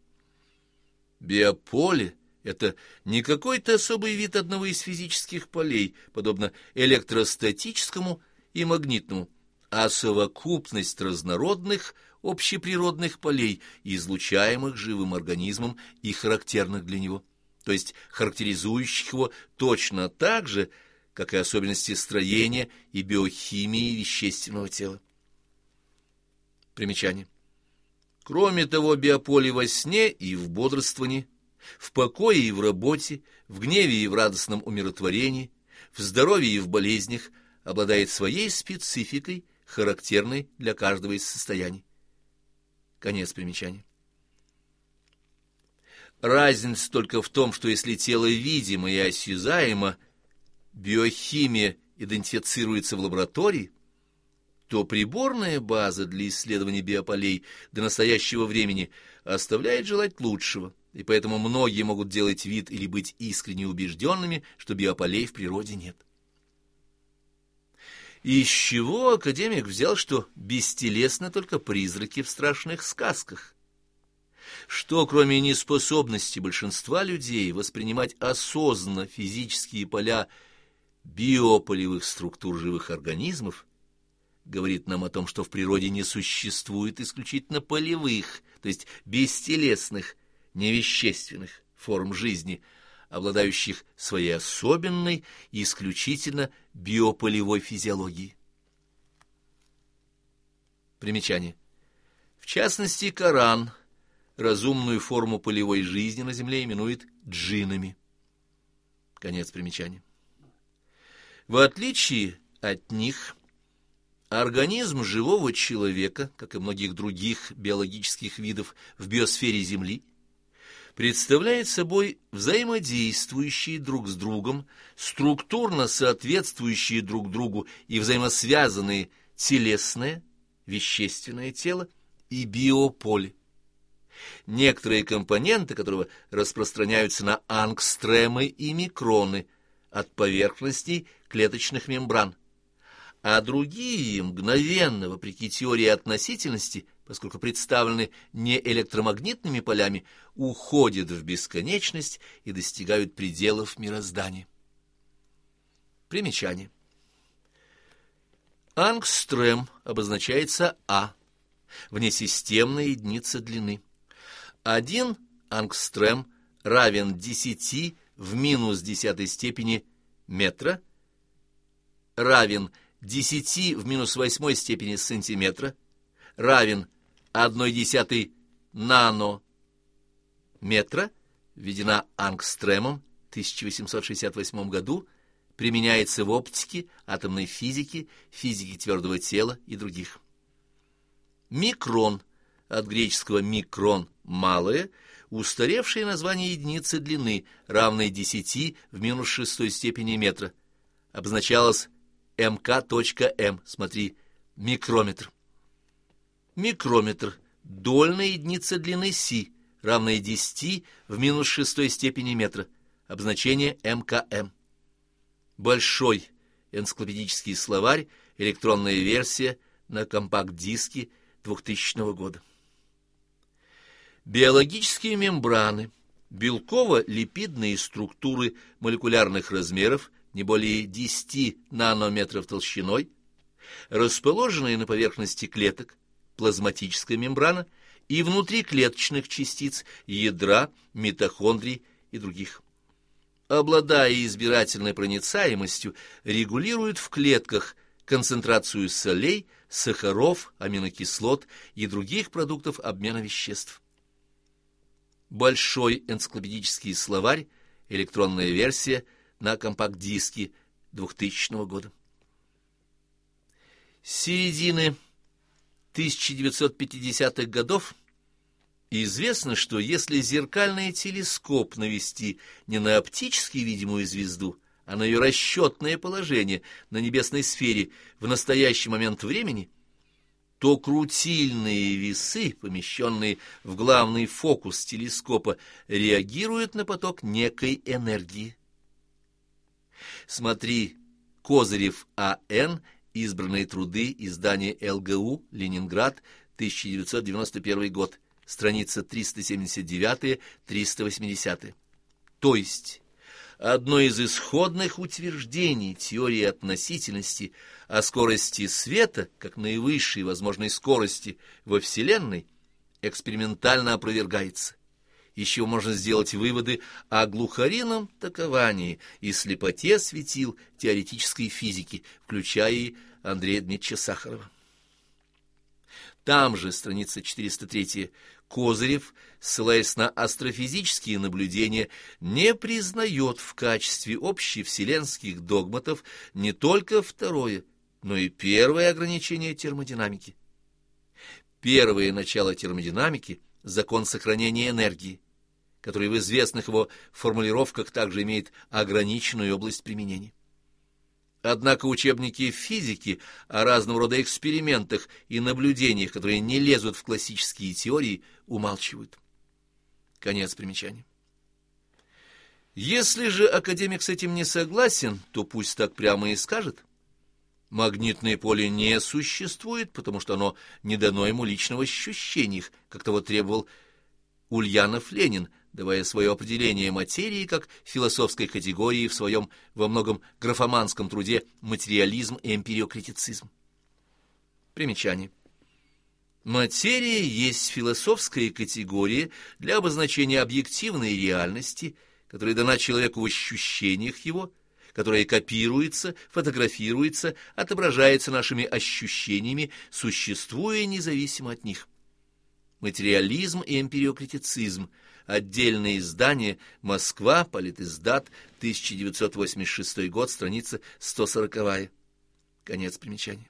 Биополе — это не какой-то особый вид одного из физических полей, подобно электростатическому и магнитному, а совокупность разнородных общеприродных полей, излучаемых живым организмом и характерных для него то есть характеризующих его точно так же, как и особенности строения и биохимии вещественного тела. Примечание. Кроме того, биополе во сне и в бодрствовании, в покое и в работе, в гневе и в радостном умиротворении, в здоровье и в болезнях обладает своей спецификой, характерной для каждого из состояний. Конец примечания. Разница только в том, что если тело видимо и осязаемо, биохимия идентифицируется в лаборатории, то приборная база для исследования биополей до настоящего времени оставляет желать лучшего, и поэтому многие могут делать вид или быть искренне убежденными, что биополей в природе нет. Из чего академик взял, что бестелесно только призраки в страшных сказках? Что, кроме неспособности большинства людей воспринимать осознанно физические поля биополевых структур живых организмов, говорит нам о том, что в природе не существует исключительно полевых, то есть бестелесных, невещественных форм жизни, обладающих своей особенной и исключительно биополевой физиологией. Примечание. В частности, Коран – разумную форму полевой жизни на Земле именует джинами. Конец примечания. В отличие от них, организм живого человека, как и многих других биологических видов в биосфере Земли, представляет собой взаимодействующие друг с другом, структурно соответствующие друг другу и взаимосвязанные телесное, вещественное тело и биополе некоторые компоненты которого распространяются на ангстремы и микроны от поверхностей клеточных мембран, а другие мгновенно, вопреки теории относительности, поскольку представлены не электромагнитными полями, уходят в бесконечность и достигают пределов мироздания. Примечание. Ангстрем обозначается А, внесистемная единица длины. Один ангстрем равен 10 в минус десятой степени метра, равен 10 в минус восьмой степени сантиметра, равен 1 десятой нанометра, введена ангстремом в 1868 году, применяется в оптике, атомной физике, физике твердого тела и других. Микрон – от греческого «микрон» — «малое», устаревшее название единицы длины, равной 10 в минус шестой степени метра, обозначалось МК.М, смотри, микрометр. Микрометр — дольная единица длины Си, равная 10 в минус шестой степени метра, обозначение МКМ. Большой энциклопедический словарь, электронная версия на компакт-диске 2000 года. Биологические мембраны, белково-липидные структуры молекулярных размеров не более 10 нанометров толщиной, расположенные на поверхности клеток, плазматическая мембрана и внутриклеточных частиц, ядра, митохондрий и других. Обладая избирательной проницаемостью, регулируют в клетках концентрацию солей, сахаров, аминокислот и других продуктов обмена веществ. Большой энциклопедический словарь, электронная версия на компакт-диске 2000 года. С середины 1950-х годов известно, что если зеркальный телескоп навести не на оптически видимую звезду, а на ее расчетное положение на небесной сфере в настоящий момент времени, то крутильные весы, помещенные в главный фокус телескопа, реагируют на поток некой энергии. Смотри Козырев А.Н. Избранные труды. Издание ЛГУ. Ленинград. 1991 год. Страница 379-380. То есть, одно из исходных утверждений теории относительности о скорости света, как наивысшей возможной скорости во Вселенной, экспериментально опровергается еще можно сделать выводы о глухарином таковании и слепоте светил теоретической физики, включая и Андрея Дмитриевича Сахарова. Там же, страница 403, Козырев, ссылаясь на астрофизические наблюдения, не признает в качестве общевселенских догматов не только второе, но и первое ограничение термодинамики. Первое начало термодинамики – закон сохранения энергии, который в известных его формулировках также имеет ограниченную область применения. Однако учебники физики о разного рода экспериментах и наблюдениях, которые не лезут в классические теории, умалчивают. Конец примечания. Если же академик с этим не согласен, то пусть так прямо и скажет. Магнитное поле не существует, потому что оно не дано ему лично в ощущениях, как того требовал Ульянов Ленин, давая свое определение материи как философской категории в своем во многом графоманском труде «Материализм и эмпириокритицизм». Примечание. Материя есть философская категория для обозначения объективной реальности, которая дана человеку в ощущениях его, которая копируется, фотографируется, отображается нашими ощущениями, существуя независимо от них. Материализм и эмпириокритицизм – Отдельное издание «Москва», политиздат, 1986 год, страница 140. Конец примечания.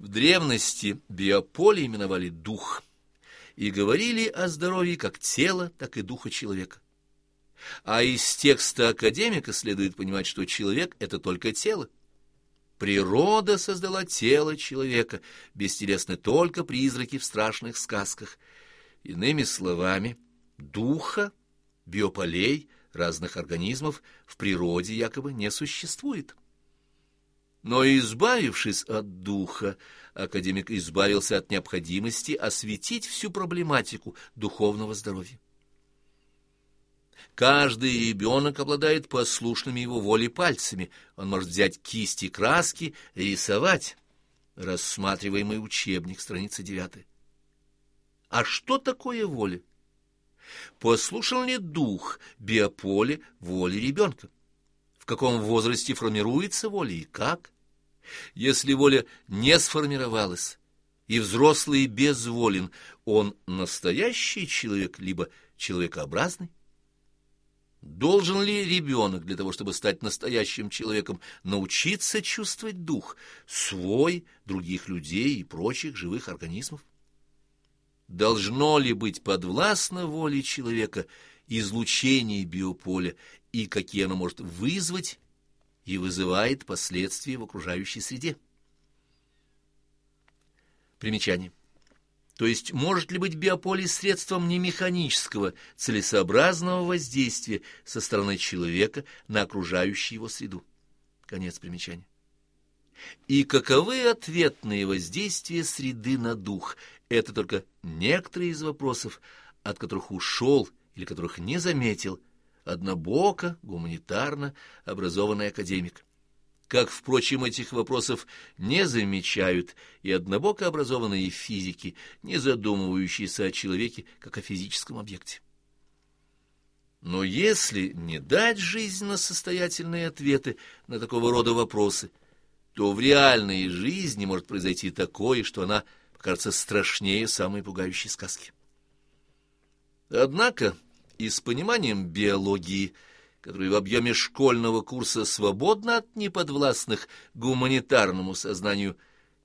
В древности биополе именовали дух и говорили о здоровье как тела, так и духа человека. А из текста академика следует понимать, что человек — это только тело. Природа создала тело человека, бестелесны только призраки в страшных сказках — Иными словами, духа, биополей, разных организмов в природе якобы не существует. Но избавившись от духа, академик избавился от необходимости осветить всю проблематику духовного здоровья. Каждый ребенок обладает послушными его воле пальцами. Он может взять кисти краски и рисовать. Рассматриваемый учебник, страница девятая. А что такое воля? Послушал ли дух биополе воли ребенка? В каком возрасте формируется воля и как? Если воля не сформировалась, и взрослый безволен, он настоящий человек, либо человекообразный? Должен ли ребенок для того, чтобы стать настоящим человеком, научиться чувствовать дух, свой, других людей и прочих живых организмов? Должно ли быть подвластно воле человека излучение биополя и какие оно может вызвать и вызывает последствия в окружающей среде. Примечание. То есть может ли быть биополе средством не механического, целесообразного воздействия со стороны человека на окружающую его среду? Конец примечания. И каковы ответные воздействия среды на дух – это только некоторые из вопросов, от которых ушел или которых не заметил однобоко, гуманитарно образованный академик. как, впрочем, этих вопросов не замечают и однобоко образованные физики, не задумывающиеся о человеке как о физическом объекте. Но если не дать жизненно состоятельные ответы на такого рода вопросы, то в реальной жизни может произойти такое, что она покажется страшнее самой пугающей сказки. Однако и с пониманием биологии, который в объеме школьного курса свободно от неподвластных гуманитарному сознанию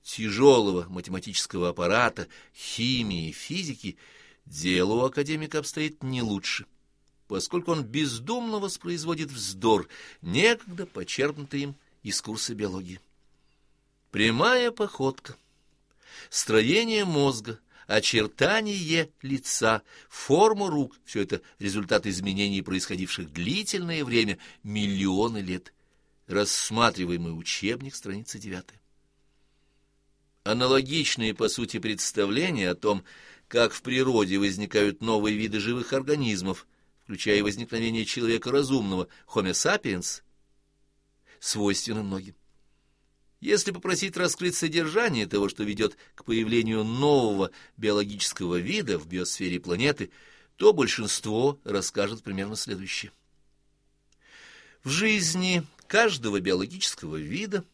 тяжелого математического аппарата, химии и физики, дело у академика обстоит не лучше поскольку он бездумно воспроизводит вздор, некогда почерпнутый им из курса биологии. Прямая походка, строение мозга, очертание лица, форма рук — все это результат изменений, происходивших длительное время, миллионы лет. Рассматриваемый учебник, страница 9. Аналогичные, по сути, представления о том, как в природе возникают новые виды живых организмов, включая возникновение человека разумного, Homo sapiens, свойственны многим. Если попросить раскрыть содержание того, что ведет к появлению нового биологического вида в биосфере планеты, то большинство расскажет примерно следующее. В жизни каждого биологического вида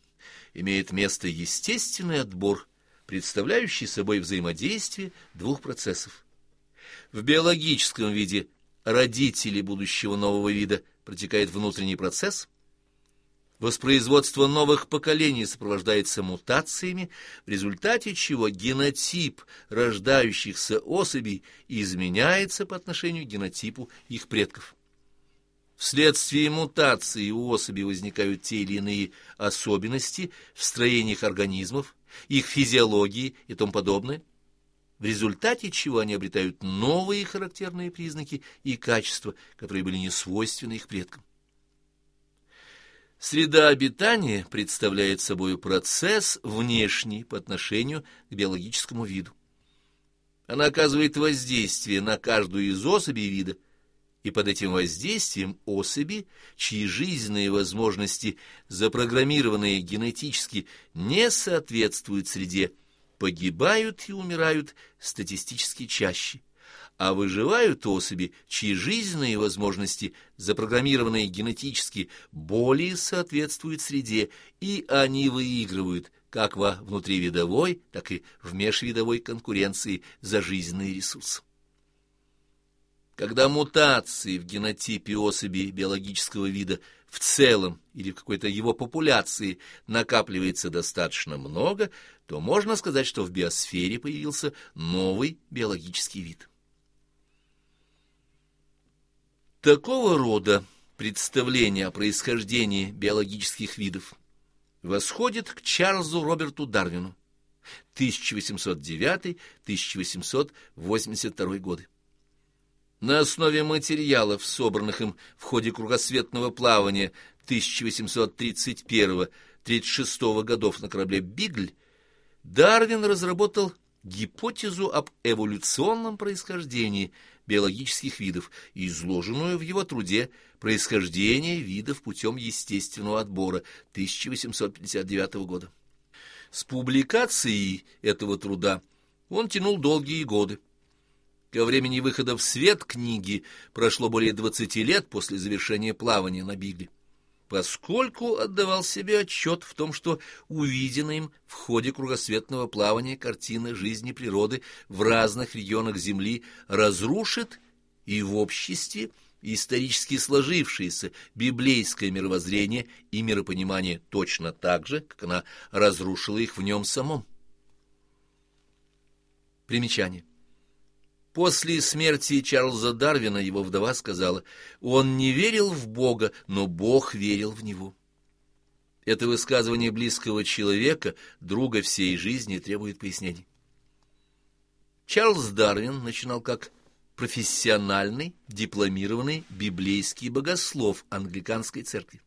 имеет место естественный отбор, представляющий собой взаимодействие двух процессов. В биологическом виде родителей будущего нового вида протекает внутренний процесс, воспроизводство новых поколений сопровождается мутациями, в результате чего генотип рождающихся особей изменяется по отношению к генотипу их предков. Вследствие мутации у особей возникают те или иные особенности в строении их организмов, их физиологии и тому подобное, в результате чего они обретают новые характерные признаки и качества, которые были не свойственны их предкам. Среда обитания представляет собой процесс внешний по отношению к биологическому виду. Она оказывает воздействие на каждую из особей вида, и под этим воздействием особи, чьи жизненные возможности, запрограммированные генетически, не соответствуют среде, погибают и умирают статистически чаще, а выживают особи, чьи жизненные возможности, запрограммированные генетически, более соответствуют среде, и они выигрывают как во внутривидовой, так и в межвидовой конкуренции за жизненные ресурсы. Когда мутации в генотипе особи биологического вида в целом или в какой-то его популяции накапливается достаточно много, то можно сказать, что в биосфере появился новый биологический вид. Такого рода представление о происхождении биологических видов восходит к Чарльзу Роберту Дарвину 1809-1882 годы. На основе материалов, собранных им в ходе кругосветного плавания 1831-36 годов на корабле «Бигль», Дарвин разработал гипотезу об эволюционном происхождении биологических видов, изложенную в его труде «Происхождение видов путем естественного отбора» 1859 года. С публикацией этого труда он тянул долгие годы. Ко времени выхода в свет книги прошло более 20 лет после завершения плавания на Бигле. Поскольку отдавал себе отчет в том, что увиденная им в ходе кругосветного плавания картина жизни природы в разных регионах Земли разрушит и в обществе исторически сложившееся библейское мировоззрение и миропонимание точно так же, как она разрушила их в нем самом. Примечание. После смерти Чарльза Дарвина его вдова сказала, он не верил в Бога, но Бог верил в него. Это высказывание близкого человека, друга всей жизни, требует пояснений. Чарльз Дарвин начинал как профессиональный, дипломированный библейский богослов англиканской церкви.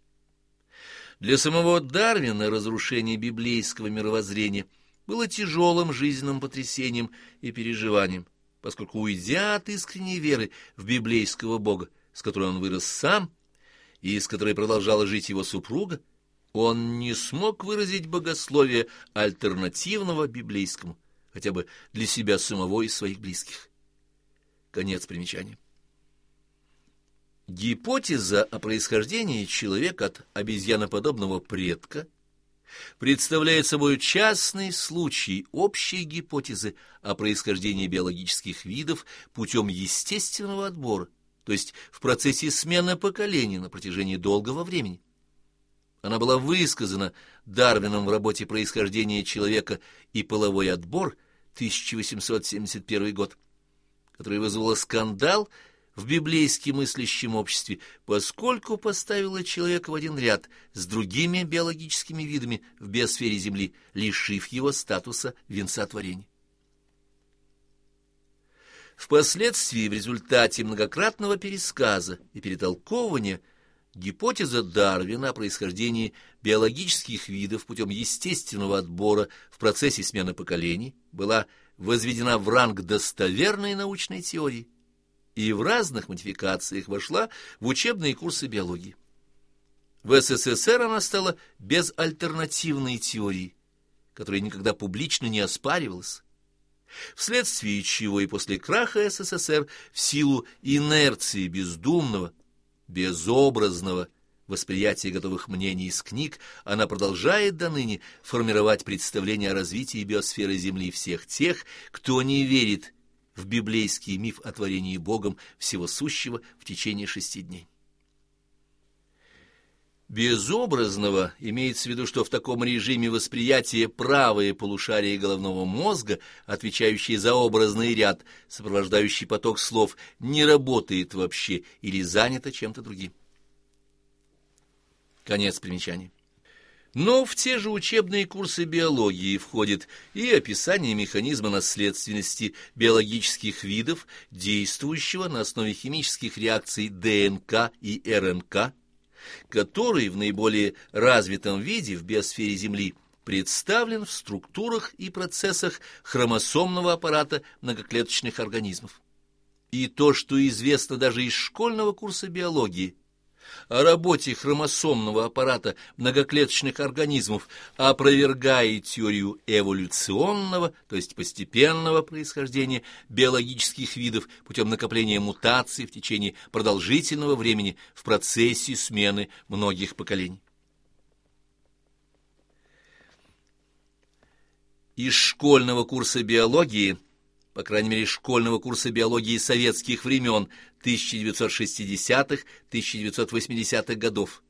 Для самого Дарвина разрушение библейского мировоззрения было тяжелым жизненным потрясением и переживанием поскольку, уйдя от искренней веры в библейского Бога, с которой он вырос сам, и с которой продолжала жить его супруга, Он не смог выразить богословие альтернативного библейскому, хотя бы для себя самого и своих близких. Конец примечания. Гипотеза о происхождении человека от обезьяноподобного предка представляет собой частный случай общей гипотезы о происхождении биологических видов путем естественного отбора, то есть в процессе смены поколений на протяжении долгого времени. Она была высказана Дарвином в работе «Происхождение человека и половой отбор» 1871 год, которая вызвала скандал в библейски мыслящем обществе, поскольку поставила человека в один ряд с другими биологическими видами в биосфере Земли, лишив его статуса венца творения. Впоследствии, в результате многократного пересказа и перетолковывания, гипотеза Дарвина о происхождении биологических видов путем естественного отбора в процессе смены поколений была возведена в ранг достоверной научной теории и в разных модификациях вошла в учебные курсы биологии. В СССР она стала безальтернативной теорией, которая никогда публично не оспаривалась, вследствие чего и после краха СССР в силу инерции бездумного, безобразного восприятия готовых мнений из книг она продолжает до ныне формировать представление о развитии биосферы Земли всех тех, кто не верит в библейский миф о творении Богом всего сущего в течение шести дней. Безобразного имеется в виду, что в таком режиме восприятия правое полушарие головного мозга, отвечающее за образный ряд, сопровождающий поток слов, не работает вообще или занято чем-то другим. Конец примечания. Но в те же учебные курсы биологии входит и описание механизма наследственности биологических видов, действующего на основе химических реакций ДНК и РНК, который в наиболее развитом виде в биосфере Земли представлен в структурах и процессах хромосомного аппарата многоклеточных организмов. И то, что известно даже из школьного курса биологии – о работе хромосомного аппарата многоклеточных организмов опровергает теорию эволюционного, то есть постепенного происхождения биологических видов путем накопления мутаций в течение продолжительного времени в процессе смены многих поколений. Из школьного курса биологии – по крайней мере, школьного курса биологии советских времен 1960-1980-х годов.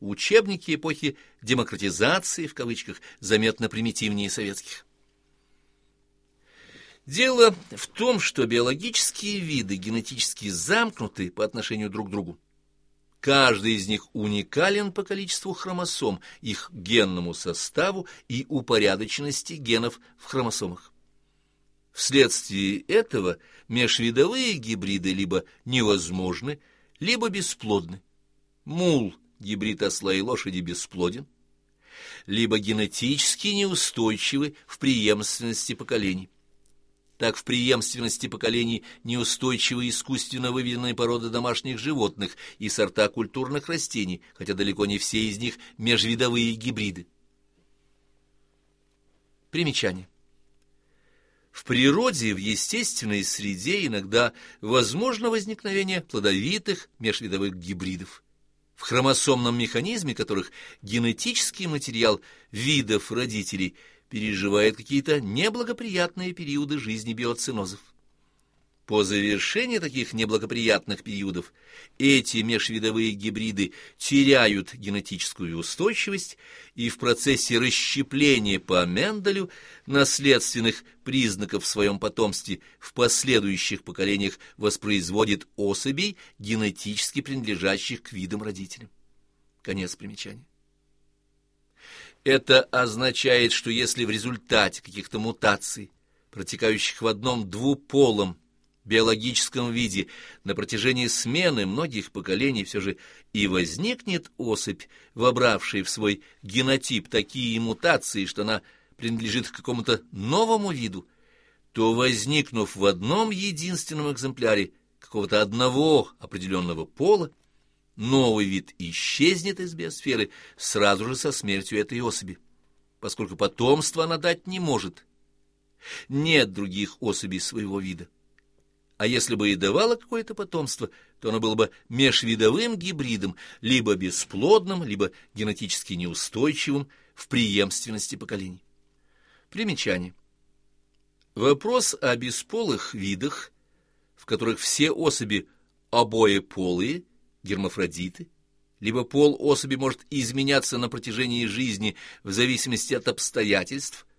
Учебники эпохи «демократизации» в кавычках заметно примитивнее советских. Дело в том, что биологические виды генетически замкнуты по отношению друг к другу. Каждый из них уникален по количеству хромосом, их генному составу и упорядоченности генов в хромосомах. Вследствие этого межвидовые гибриды либо невозможны, либо бесплодны. Мул, гибрид осла и лошади, бесплоден, либо генетически неустойчивы в преемственности поколений. Так в преемственности поколений неустойчивы искусственно выведенные породы домашних животных и сорта культурных растений, хотя далеко не все из них межвидовые гибриды. Примечание. В природе, в естественной среде иногда возможно возникновение плодовитых межвидовых гибридов, в хромосомном механизме которых генетический материал видов родителей переживает какие-то неблагоприятные периоды жизни биоцинозов. По завершении таких неблагоприятных периодов эти межвидовые гибриды теряют генетическую устойчивость и в процессе расщепления по Менделю наследственных признаков в своем потомстве в последующих поколениях воспроизводит особей, генетически принадлежащих к видам родителям. Конец примечания. Это означает, что если в результате каких-то мутаций, протекающих в одном двуполом биологическом виде на протяжении смены многих поколений все же и возникнет особь, вобравшая в свой генотип такие мутации, что она принадлежит к какому-то новому виду, то, возникнув в одном единственном экземпляре какого-то одного определенного пола, новый вид исчезнет из биосферы сразу же со смертью этой особи, поскольку потомство она дать не может. Нет других особей своего вида. А если бы и давало какое-то потомство, то оно было бы межвидовым гибридом, либо бесплодным, либо генетически неустойчивым в преемственности поколений. Примечание. Вопрос о бесполых видах, в которых все особи обоеполые, гермафродиты, либо пол особи может изменяться на протяжении жизни в зависимости от обстоятельств –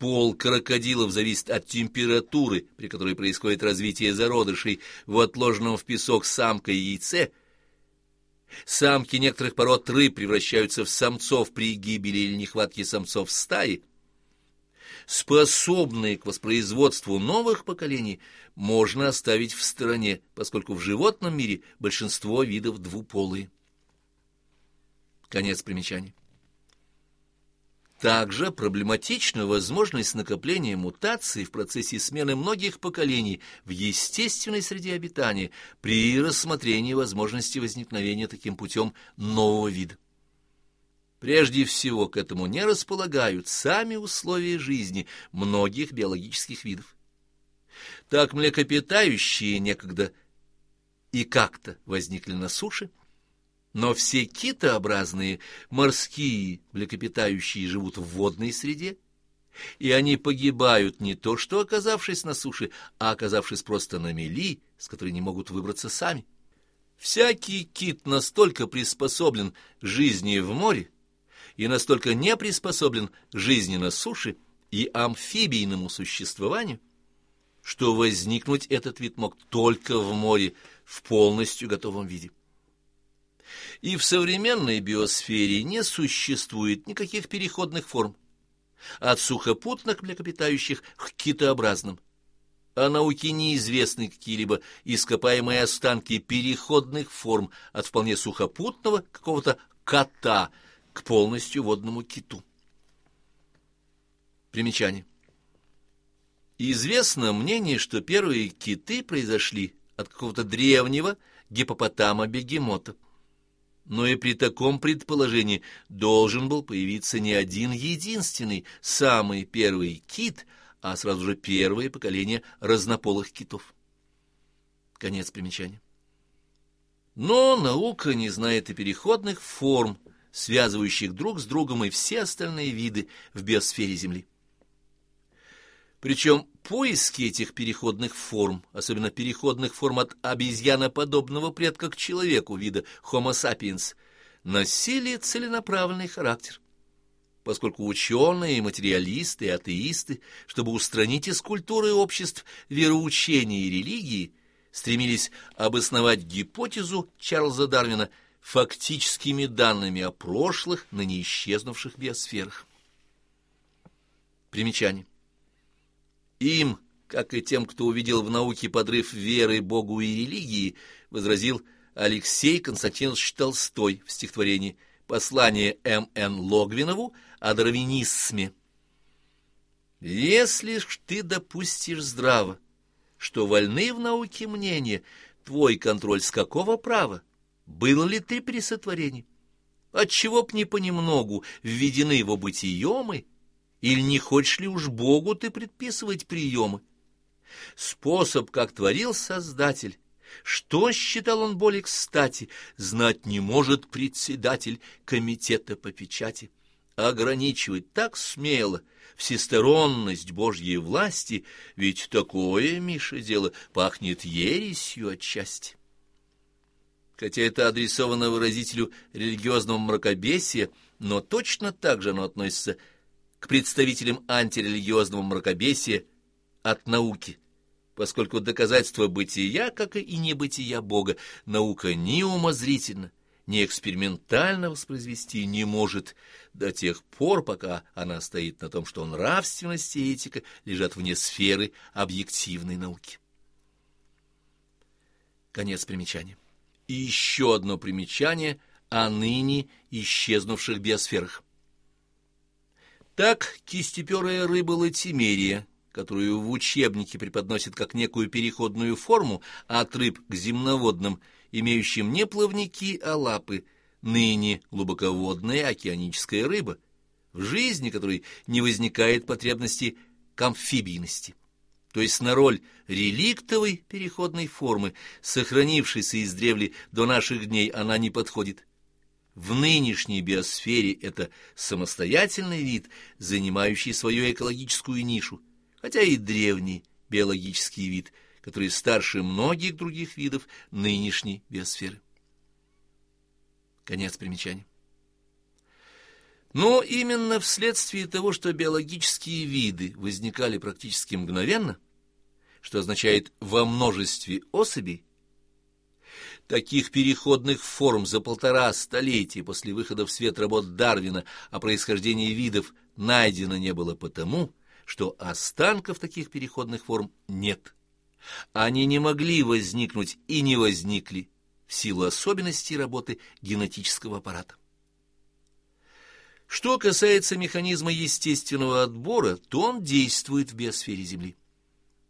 Пол крокодилов зависит от температуры, при которой происходит развитие зародышей в отложенном в песок самкой яйце. Самки некоторых пород рыб превращаются в самцов при гибели или нехватке самцов в стае. Способные к воспроизводству новых поколений можно оставить в стороне, поскольку в животном мире большинство видов двуполые. Конец примечания. Также проблематична возможность накопления мутаций в процессе смены многих поколений в естественной среде обитания при рассмотрении возможности возникновения таким путем нового вида. Прежде всего к этому не располагают сами условия жизни многих биологических видов. Так млекопитающие некогда и как-то возникли на суше – но все китообразные морские млекопитающие живут в водной среде, и они погибают не то что оказавшись на суше, а оказавшись просто на мели, с которой не могут выбраться сами. Всякий кит настолько приспособлен к жизни в море и настолько не приспособлен к жизни на суше и амфибийному существованию, что возникнуть этот вид мог только в море в полностью готовом виде. И в современной биосфере не существует никаких переходных форм, от сухопутных млекопитающих к китообразным. А науке неизвестны какие-либо ископаемые останки переходных форм от вполне сухопутного какого-то кота к полностью водному киту. Примечание. Известно мнение, что первые киты произошли от какого-то древнего гипопотама-бегемота но и при таком предположении должен был появиться не один единственный, самый первый кит, а сразу же первое поколение разнополых китов. Конец примечания. Но наука не знает и переходных форм, связывающих друг с другом и все остальные виды в биосфере Земли. Причем поиски этих переходных форм, особенно переходных форм от обезьяноподобного предка к человеку вида Homo sapiens, носили целенаправленный характер, поскольку ученые, материалисты и атеисты, чтобы устранить из культуры обществ вероучения и религии, стремились обосновать гипотезу Чарльза Дарвина фактическими данными о прошлых, ныне исчезнувших биосферах. Примечание. Им, как и тем, кто увидел в науке подрыв веры Богу и религии, возразил Алексей Константинович Толстой в стихотворении «Послание М.Н. Логвинову о дарвинизме». «Если ж ты допустишь здраво, что вольны в науке мнения, твой контроль с какого права? Был ли ты при сотворении? Отчего б не понемногу введены его бытиемы, или не хочешь ли уж Богу ты предписывать приемы? Способ, как творил Создатель, что считал он более кстати, знать не может председатель комитета по печати. Ограничивать так смело всесторонность Божьей власти, ведь такое, Миша, дело пахнет ересью отчасти. Хотя это адресовано выразителю религиозного мракобесия, но точно так же оно относится представителям антирелигиозного мракобесия от науки, поскольку доказательство бытия, как и небытия Бога, наука ни умозрительно, ни экспериментально воспроизвести не может до тех пор, пока она стоит на том, что нравственность и этика лежат вне сферы объективной науки. Конец примечания. И еще одно примечание о ныне исчезнувших биосферах. Так кистеперая рыба латимерия, которую в учебнике преподносят как некую переходную форму от рыб к земноводным, имеющим не плавники, а лапы, ныне глубоководная океаническая рыба, в жизни которой не возникает потребности к амфибийности то есть на роль реликтовой переходной формы, сохранившейся издревле до наших дней, она не подходит. В нынешней биосфере это самостоятельный вид, занимающий свою экологическую нишу, хотя и древний биологический вид, который старше многих других видов нынешней биосферы. Конец примечания. Но именно вследствие того, что биологические виды возникали практически мгновенно, что означает «во множестве особей», Таких переходных форм за полтора столетия после выхода в свет работ Дарвина о происхождении видов найдено не было потому, что останков таких переходных форм нет. Они не могли возникнуть и не возникли в силу особенностей работы генетического аппарата. Что касается механизма естественного отбора, то он действует в биосфере Земли.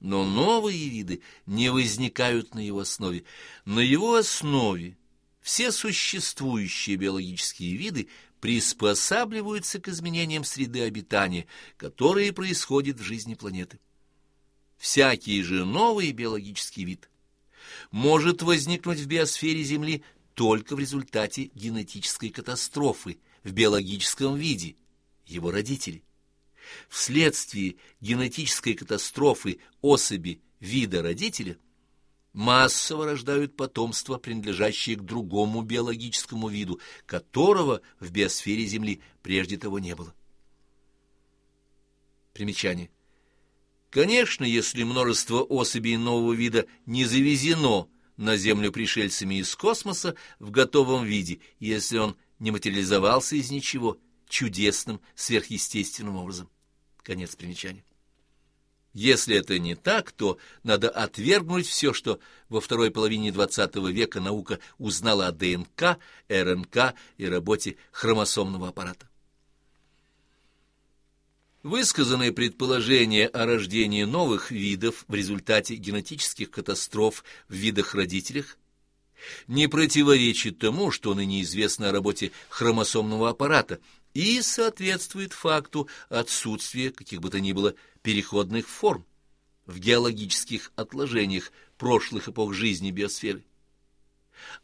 Но новые виды не возникают на его основе. На его основе все существующие биологические виды приспосабливаются к изменениям среды обитания, которые происходят в жизни планеты. Всякий же новый биологический вид может возникнуть в биосфере Земли только в результате генетической катастрофы – в биологическом виде, его родители. Вследствие генетической катастрофы особи вида родителя массово рождают потомство, принадлежащее к другому биологическому виду, которого в биосфере Земли прежде того не было. Примечание. Конечно, если множество особей нового вида не завезено на Землю пришельцами из космоса в готовом виде, если он не материализовался из ничего чудесным, сверхъестественным образом. Конец примечания. Если это не так, то надо отвергнуть все, что во второй половине XX века наука узнала о ДНК, РНК и работе хромосомного аппарата. Высказанные предположения о рождении новых видов в результате генетических катастроф в видах-родителях не противоречит тому, что ныне известно о работе хромосомного аппарата, и соответствует факту отсутствия каких бы то ни было переходных форм в геологических отложениях прошлых эпох жизни биосферы.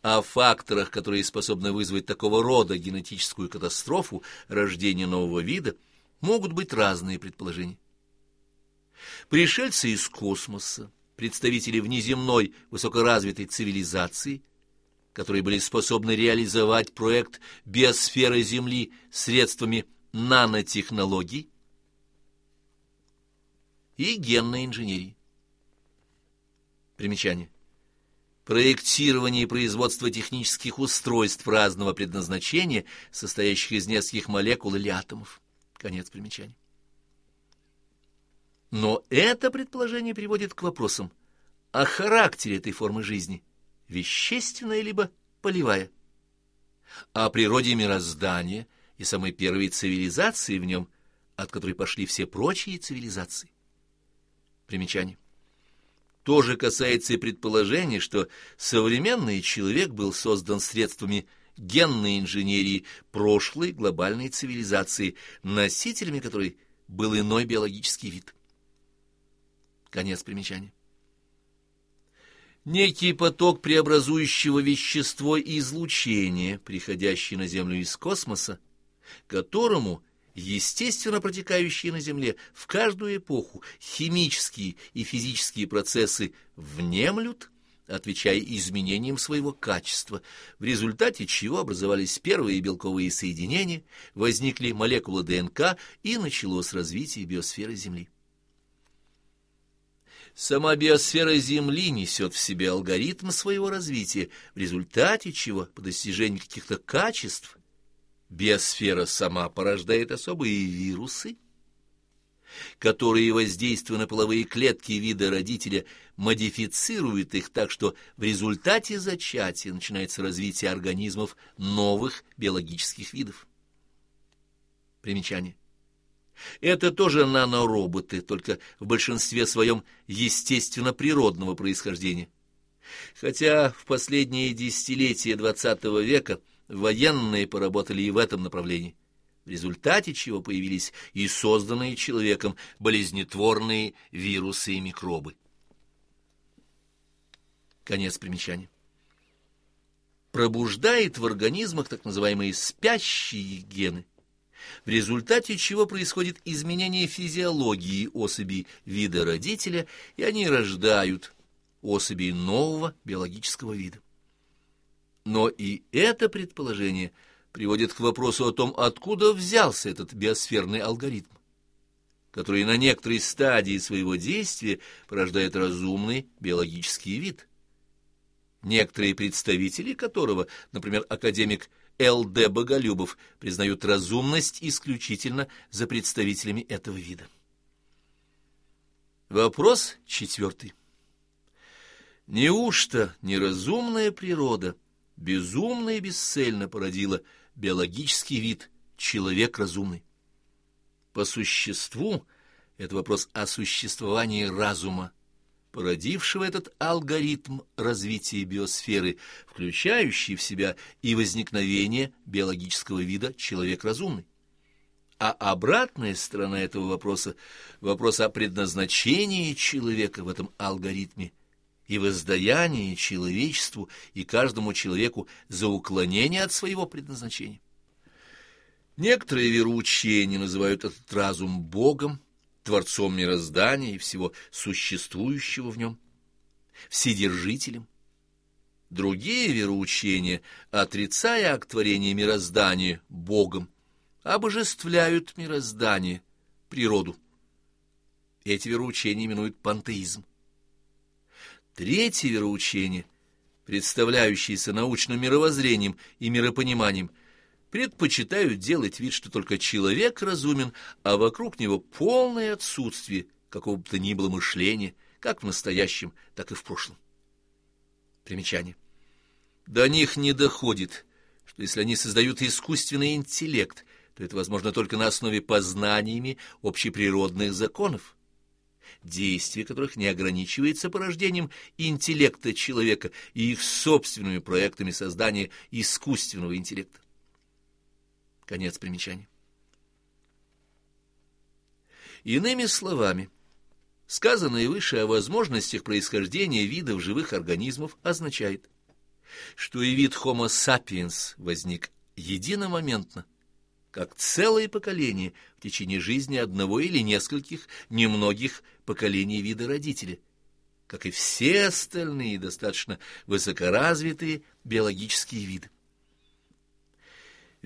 О факторах, которые способны вызвать такого рода генетическую катастрофу, рождение нового вида, могут быть разные предположения. Пришельцы из космоса, представители внеземной высокоразвитой цивилизации, которые были способны реализовать проект биосферы Земли средствами нанотехнологий и генной инженерии. Примечание. Проектирование и производство технических устройств разного предназначения, состоящих из нескольких молекул или атомов. Конец примечания. Но это предположение приводит к вопросам о характере этой формы жизни, вещественная либо полевая, о природе мироздания и самой первой цивилизации в нем, от которой пошли все прочие цивилизации. Примечание. То же касается и предположения, что современный человек был создан средствами генной инженерии прошлой глобальной цивилизации, носителями которой был иной биологический вид. Конец примечания. Некий поток преобразующего вещество и излучения, приходящий на Землю из космоса, которому естественно протекающие на Земле в каждую эпоху химические и физические процессы внемлют, отвечая изменениям своего качества, в результате чего образовались первые белковые соединения, возникли молекулы ДНК и началось развитие биосферы Земли. Сама биосфера Земли несет в себе алгоритм своего развития, в результате чего, по достижению каких-то качеств, биосфера сама порождает особые вирусы, которые, воздействуя на половые клетки вида родителя, модифицируют их так, что в результате зачатия начинается развитие организмов новых биологических видов. Примечание. Это тоже нанороботы, только в большинстве своем естественно-природного происхождения. Хотя в последние десятилетия XX века военные поработали и в этом направлении, в результате чего появились и созданные человеком болезнетворные вирусы и микробы. Конец примечания. Пробуждает в организмах так называемые спящие гены, в результате чего происходит изменение физиологии особей вида родителя, и они рождают особей нового биологического вида. Но и это предположение приводит к вопросу о том, откуда взялся этот биосферный алгоритм, который на некоторой стадии своего действия порождает разумный биологический вид – некоторые представители которого, например, академик Л.Д. Боголюбов, признают разумность исключительно за представителями этого вида. Вопрос четвертый. Неужто неразумная природа безумно и бесцельно породила биологический вид человек разумный? По существу это вопрос о существовании разума, породившего этот алгоритм развития биосферы, включающий в себя и возникновение биологического вида человек разумный. А обратная сторона этого вопроса – вопрос о предназначении человека в этом алгоритме и воздаянии человечеству и каждому человеку за уклонение от своего предназначения. Некоторые вероучения называют этот разум Богом, творцом мироздания и всего существующего в нем, вседержителем. Другие вероучения, отрицая акт творения мироздания Богом, обожествляют мироздание, природу. Эти вероучения именуют пантеизм. Третье вероучение, представляющееся научным мировоззрением и миропониманием – предпочитают делать вид, что только человек разумен, а вокруг него полное отсутствие какого бы то ни было мышления, как в настоящем, так и в прошлом. Примечание. До них не доходит, что если они создают искусственный интеллект, то это возможно только на основе познаниями общеприродных законов, действие которых не ограничивается порождением интеллекта человека и их собственными проектами создания искусственного интеллекта. Конец примечания. Иными словами, сказанное выше о возможностях происхождения видов живых организмов означает, что и вид Homo sapiens возник единомоментно, как целое поколение в течение жизни одного или нескольких немногих поколений вида родителя, как и все остальные достаточно высокоразвитые биологические виды.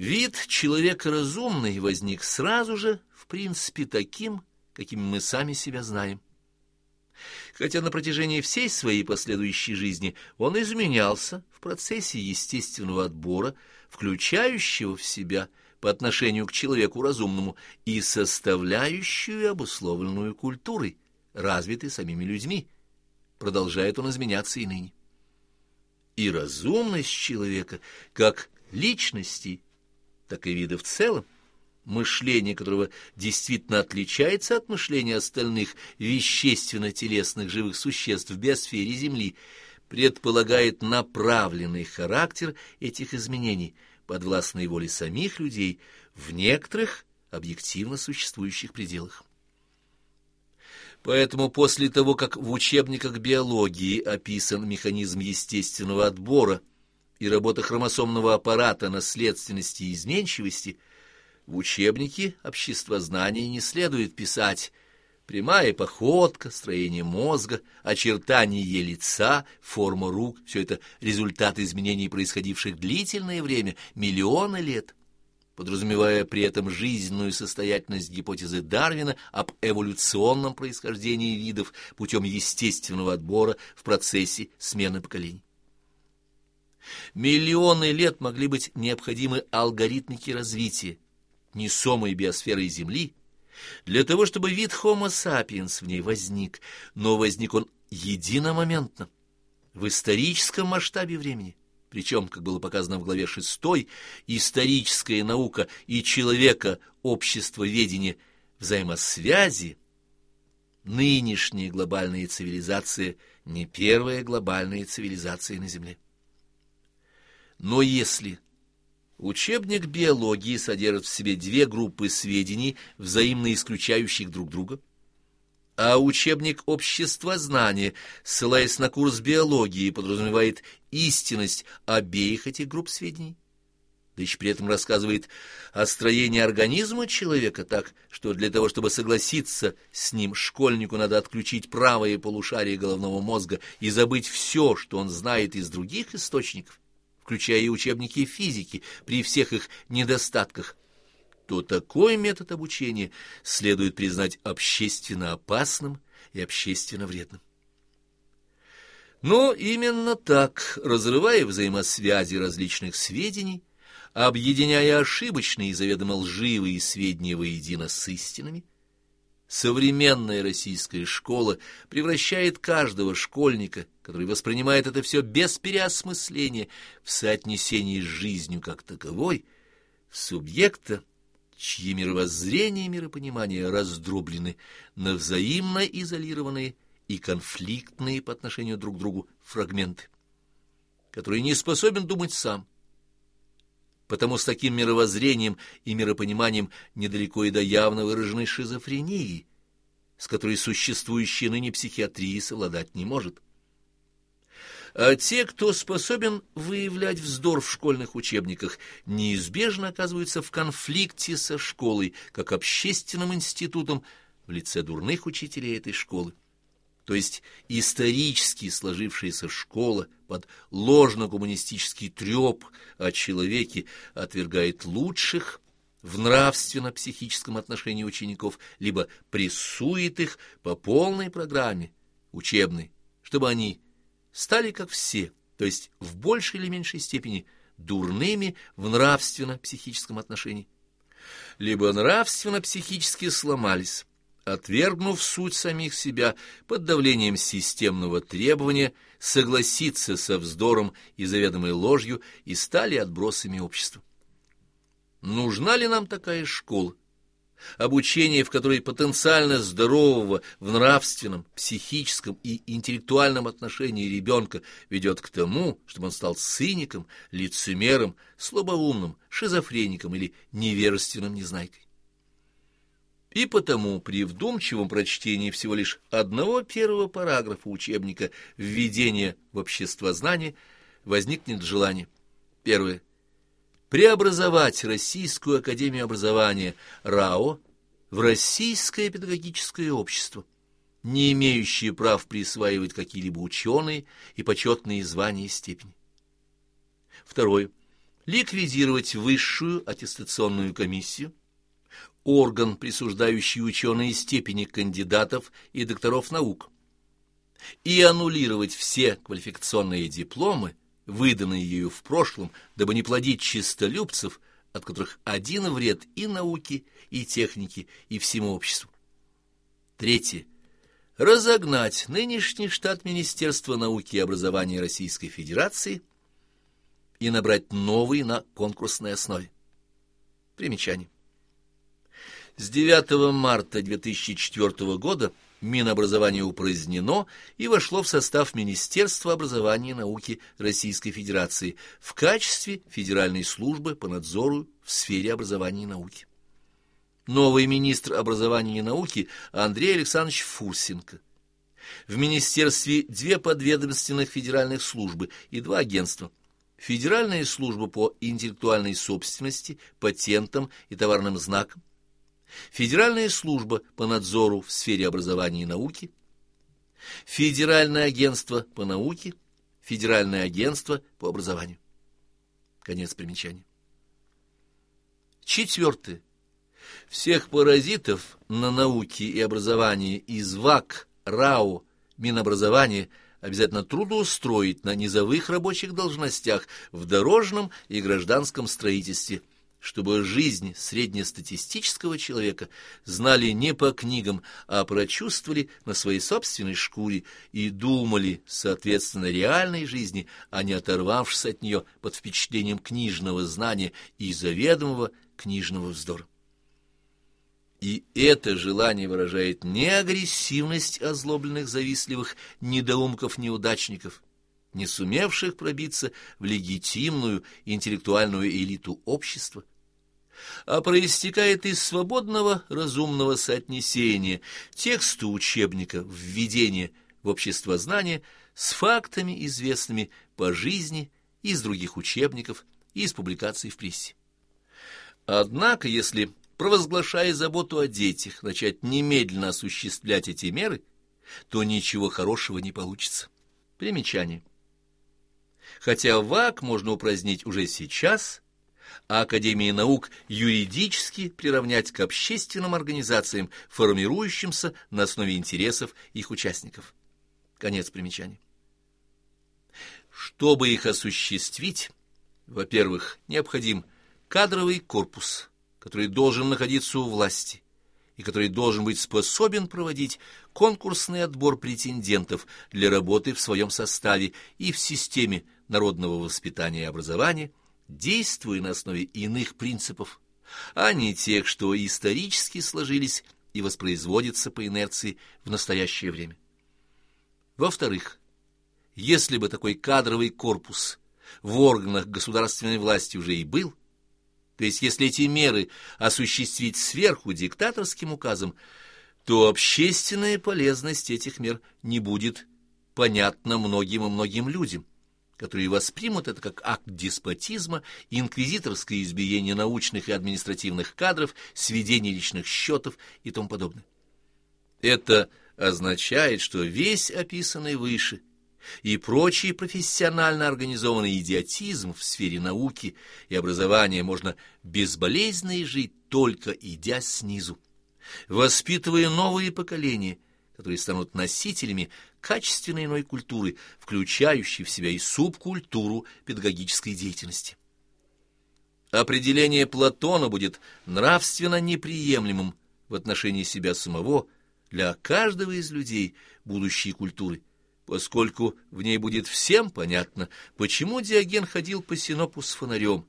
Вид человека разумный возник сразу же, в принципе, таким, каким мы сами себя знаем. Хотя на протяжении всей своей последующей жизни он изменялся в процессе естественного отбора, включающего в себя по отношению к человеку разумному и составляющую обусловленную культурой, развитой самими людьми, продолжает он изменяться и ныне. И разумность человека, как личности, так и вида в целом, мышление которого действительно отличается от мышления остальных вещественно-телесных живых существ в биосфере Земли, предполагает направленный характер этих изменений, подвластной воле самих людей, в некоторых объективно существующих пределах. Поэтому после того, как в учебниках биологии описан механизм естественного отбора и работа хромосомного аппарата наследственности и изменчивости, в учебнике обществознания не следует писать прямая походка, строение мозга, очертания лица, форма рук — все это результаты изменений, происходивших длительное время, миллионы лет, подразумевая при этом жизненную состоятельность гипотезы Дарвина об эволюционном происхождении видов путем естественного отбора в процессе смены поколений. Миллионы лет могли быть необходимы алгоритмики развития несомой биосферы Земли для того, чтобы вид Homo sapiens в ней возник, но возник он единомоментно, в историческом масштабе времени. Причем, как было показано в главе 6, историческая наука и человека общество ведения взаимосвязи нынешняя глобальная цивилизация не первая глобальная цивилизация на Земле. Но если учебник биологии содержит в себе две группы сведений, взаимно исключающих друг друга, а учебник общества знания, ссылаясь на курс биологии, подразумевает истинность обеих этих групп сведений, да еще при этом рассказывает о строении организма человека так, что для того, чтобы согласиться с ним, школьнику надо отключить правое полушарие головного мозга и забыть все, что он знает из других источников, включая и учебники физики, при всех их недостатках, то такой метод обучения следует признать общественно опасным и общественно вредным. Но именно так, разрывая взаимосвязи различных сведений, объединяя ошибочные и заведомо лживые сведения воедино с истинами, современная российская школа превращает каждого школьника, который воспринимает это все без переосмысления, в соотнесении с жизнью как таковой, в субъекта, чьи мировоззрение и миропонимание раздроблены на взаимно изолированные и конфликтные по отношению друг к другу фрагменты, который не способен думать сам, потому с таким мировоззрением и миропониманием недалеко и до явно выраженной шизофрении, с которой существующая ныне психиатрия совладать не может. А те, кто способен выявлять вздор в школьных учебниках, неизбежно оказываются в конфликте со школой, как общественным институтом в лице дурных учителей этой школы то есть исторически сложившаяся школа под ложно-гуманистический треп о человеке отвергает лучших в нравственно-психическом отношении учеников, либо прессует их по полной программе учебной, чтобы они стали как все, то есть в большей или меньшей степени дурными в нравственно-психическом отношении, либо нравственно-психически сломались, отвергнув суть самих себя под давлением системного требования согласиться со вздором и заведомой ложью и стали отбросами общества. Нужна ли нам такая школа? Обучение, в которой потенциально здорового в нравственном, психическом и интеллектуальном отношении ребенка ведет к тому, чтобы он стал циником, лицемером, слабоумным, шизофреником или невежественным незнайкой. И потому при вдумчивом прочтении всего лишь одного первого параграфа учебника «Введение в обществознание» возникнет желание. Первое. Преобразовать Российскую Академию Образования РАО в Российское педагогическое общество, не имеющее прав присваивать какие-либо ученые и почетные звания и степени. Второе. Ликвидировать высшую аттестационную комиссию, орган, присуждающий ученые степени кандидатов и докторов наук, и аннулировать все квалификационные дипломы, выданные ею в прошлом, дабы не плодить чистолюбцев, от которых один вред и науке, и технике, и всему обществу. Третье. Разогнать нынешний штат Министерства науки и образования Российской Федерации и набрать новый на конкурсной основе. Примечание. С 9 марта 2004 года Минобразование упразднено и вошло в состав Министерства образования и науки Российской Федерации в качестве Федеральной службы по надзору в сфере образования и науки. Новый министр образования и науки Андрей Александрович Фурсенко. В Министерстве две подведомственных федеральных службы и два агентства. Федеральная служба по интеллектуальной собственности, патентам и товарным знакам, Федеральная служба по надзору в сфере образования и науки, Федеральное агентство по науке, Федеральное агентство по образованию. Конец примечания. Четвертое. Всех паразитов на науке и образовании из ВАК, РАО, Минобразования обязательно трудоустроить на низовых рабочих должностях в дорожном и гражданском строительстве – чтобы жизнь среднестатистического человека знали не по книгам, а прочувствовали на своей собственной шкуре и думали, соответственно, реальной жизни, а не оторвавшись от нее под впечатлением книжного знания и заведомого книжного вздора. И это желание выражает не агрессивность озлобленных завистливых недоумков-неудачников, не сумевших пробиться в легитимную интеллектуальную элиту общества, а проистекает из свободного разумного соотнесения текста учебника введения в общество знания с фактами, известными по жизни из других учебников и из публикаций в прессе. Однако, если, провозглашая заботу о детях, начать немедленно осуществлять эти меры, то ничего хорошего не получится. Примечание. Хотя ВАК можно упразднить уже сейчас, а Академии наук юридически приравнять к общественным организациям, формирующимся на основе интересов их участников. Конец примечания. Чтобы их осуществить, во-первых, необходим кадровый корпус, который должен находиться у власти и который должен быть способен проводить конкурсный отбор претендентов для работы в своем составе и в системе народного воспитания и образования, действуя на основе иных принципов, а не тех, что исторически сложились и воспроизводятся по инерции в настоящее время. Во-вторых, если бы такой кадровый корпус в органах государственной власти уже и был, то есть если эти меры осуществить сверху диктаторским указом, то общественная полезность этих мер не будет понятна многим и многим людям, которые воспримут это как акт деспотизма, инквизиторское избиение научных и административных кадров, сведение личных счетов и тому подобное. Это означает, что весь описанный выше и прочий профессионально организованный идиотизм в сфере науки и образования можно безболезненно жить только идя снизу, воспитывая новые поколения, которые станут носителями качественной иной культуры, включающей в себя и субкультуру педагогической деятельности. Определение Платона будет нравственно неприемлемым в отношении себя самого – для каждого из людей будущей культуры, поскольку в ней будет всем понятно, почему Диоген ходил по Синопу с фонарем,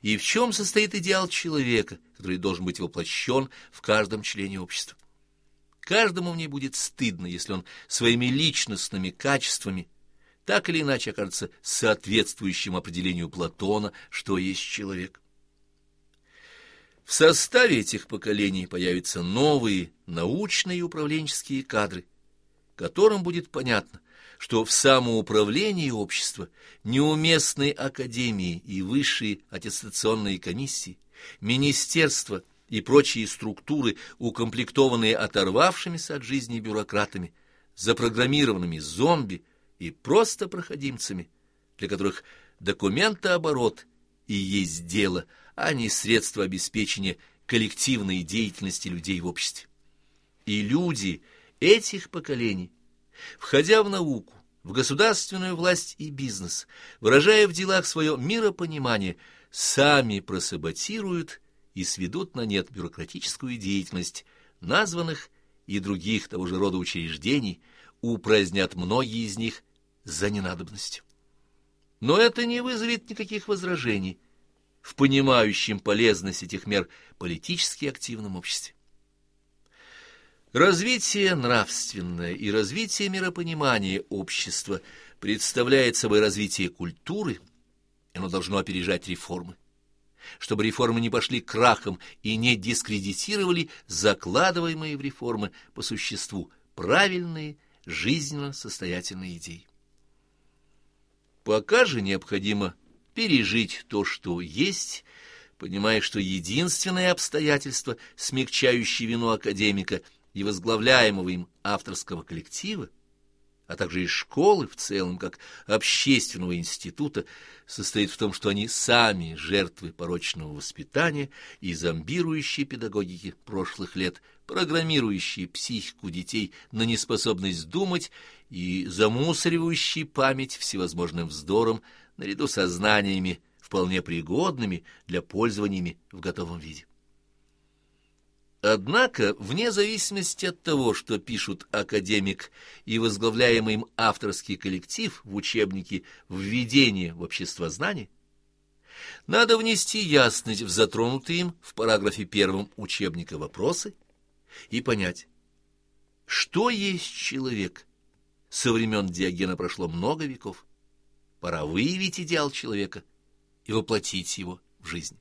и в чем состоит идеал человека, который должен быть воплощен в каждом члене общества. Каждому в ней будет стыдно, если он своими личностными качествами так или иначе окажется соответствующим определению Платона, что есть человек. В составе этих поколений появятся новые научные и управленческие кадры, которым будет понятно, что в самоуправлении общества неуместные академии и высшие аттестационные комиссии, министерства и прочие структуры, укомплектованные оторвавшимися от жизни бюрократами, запрограммированными зомби и просто проходимцами, для которых документооборот и есть дело – а не средство обеспечения коллективной деятельности людей в обществе. И люди этих поколений, входя в науку, в государственную власть и бизнес, выражая в делах свое миропонимание, сами просаботируют и сведут на нет бюрократическую деятельность названных и других того же рода учреждений, упразднят многие из них за ненадобностью. Но это не вызовет никаких возражений, в понимающем полезность этих мер политически активном обществе. Развитие нравственное и развитие миропонимания общества представляет собой развитие культуры, оно должно опережать реформы. Чтобы реформы не пошли крахом и не дискредитировали закладываемые в реформы по существу правильные, жизненно состоятельные идеи. Пока же необходимо пережить то, что есть, понимая, что единственное обстоятельство, смягчающее вину академика и возглавляемого им авторского коллектива, а также и школы в целом, как общественного института, состоит в том, что они сами жертвы порочного воспитания и зомбирующие педагогики прошлых лет, программирующие психику детей на неспособность думать и замусоривающие память всевозможным вздором, наряду со знаниями, вполне пригодными для пользования в готовом виде. Однако, вне зависимости от того, что пишут академик и возглавляемый им авторский коллектив в учебнике «Введение в обществознание», надо внести ясность в затронутые им в параграфе первом учебника вопросы – и понять, что есть человек. Со времен Диогена прошло много веков. Пора выявить идеал человека и воплотить его в жизнь.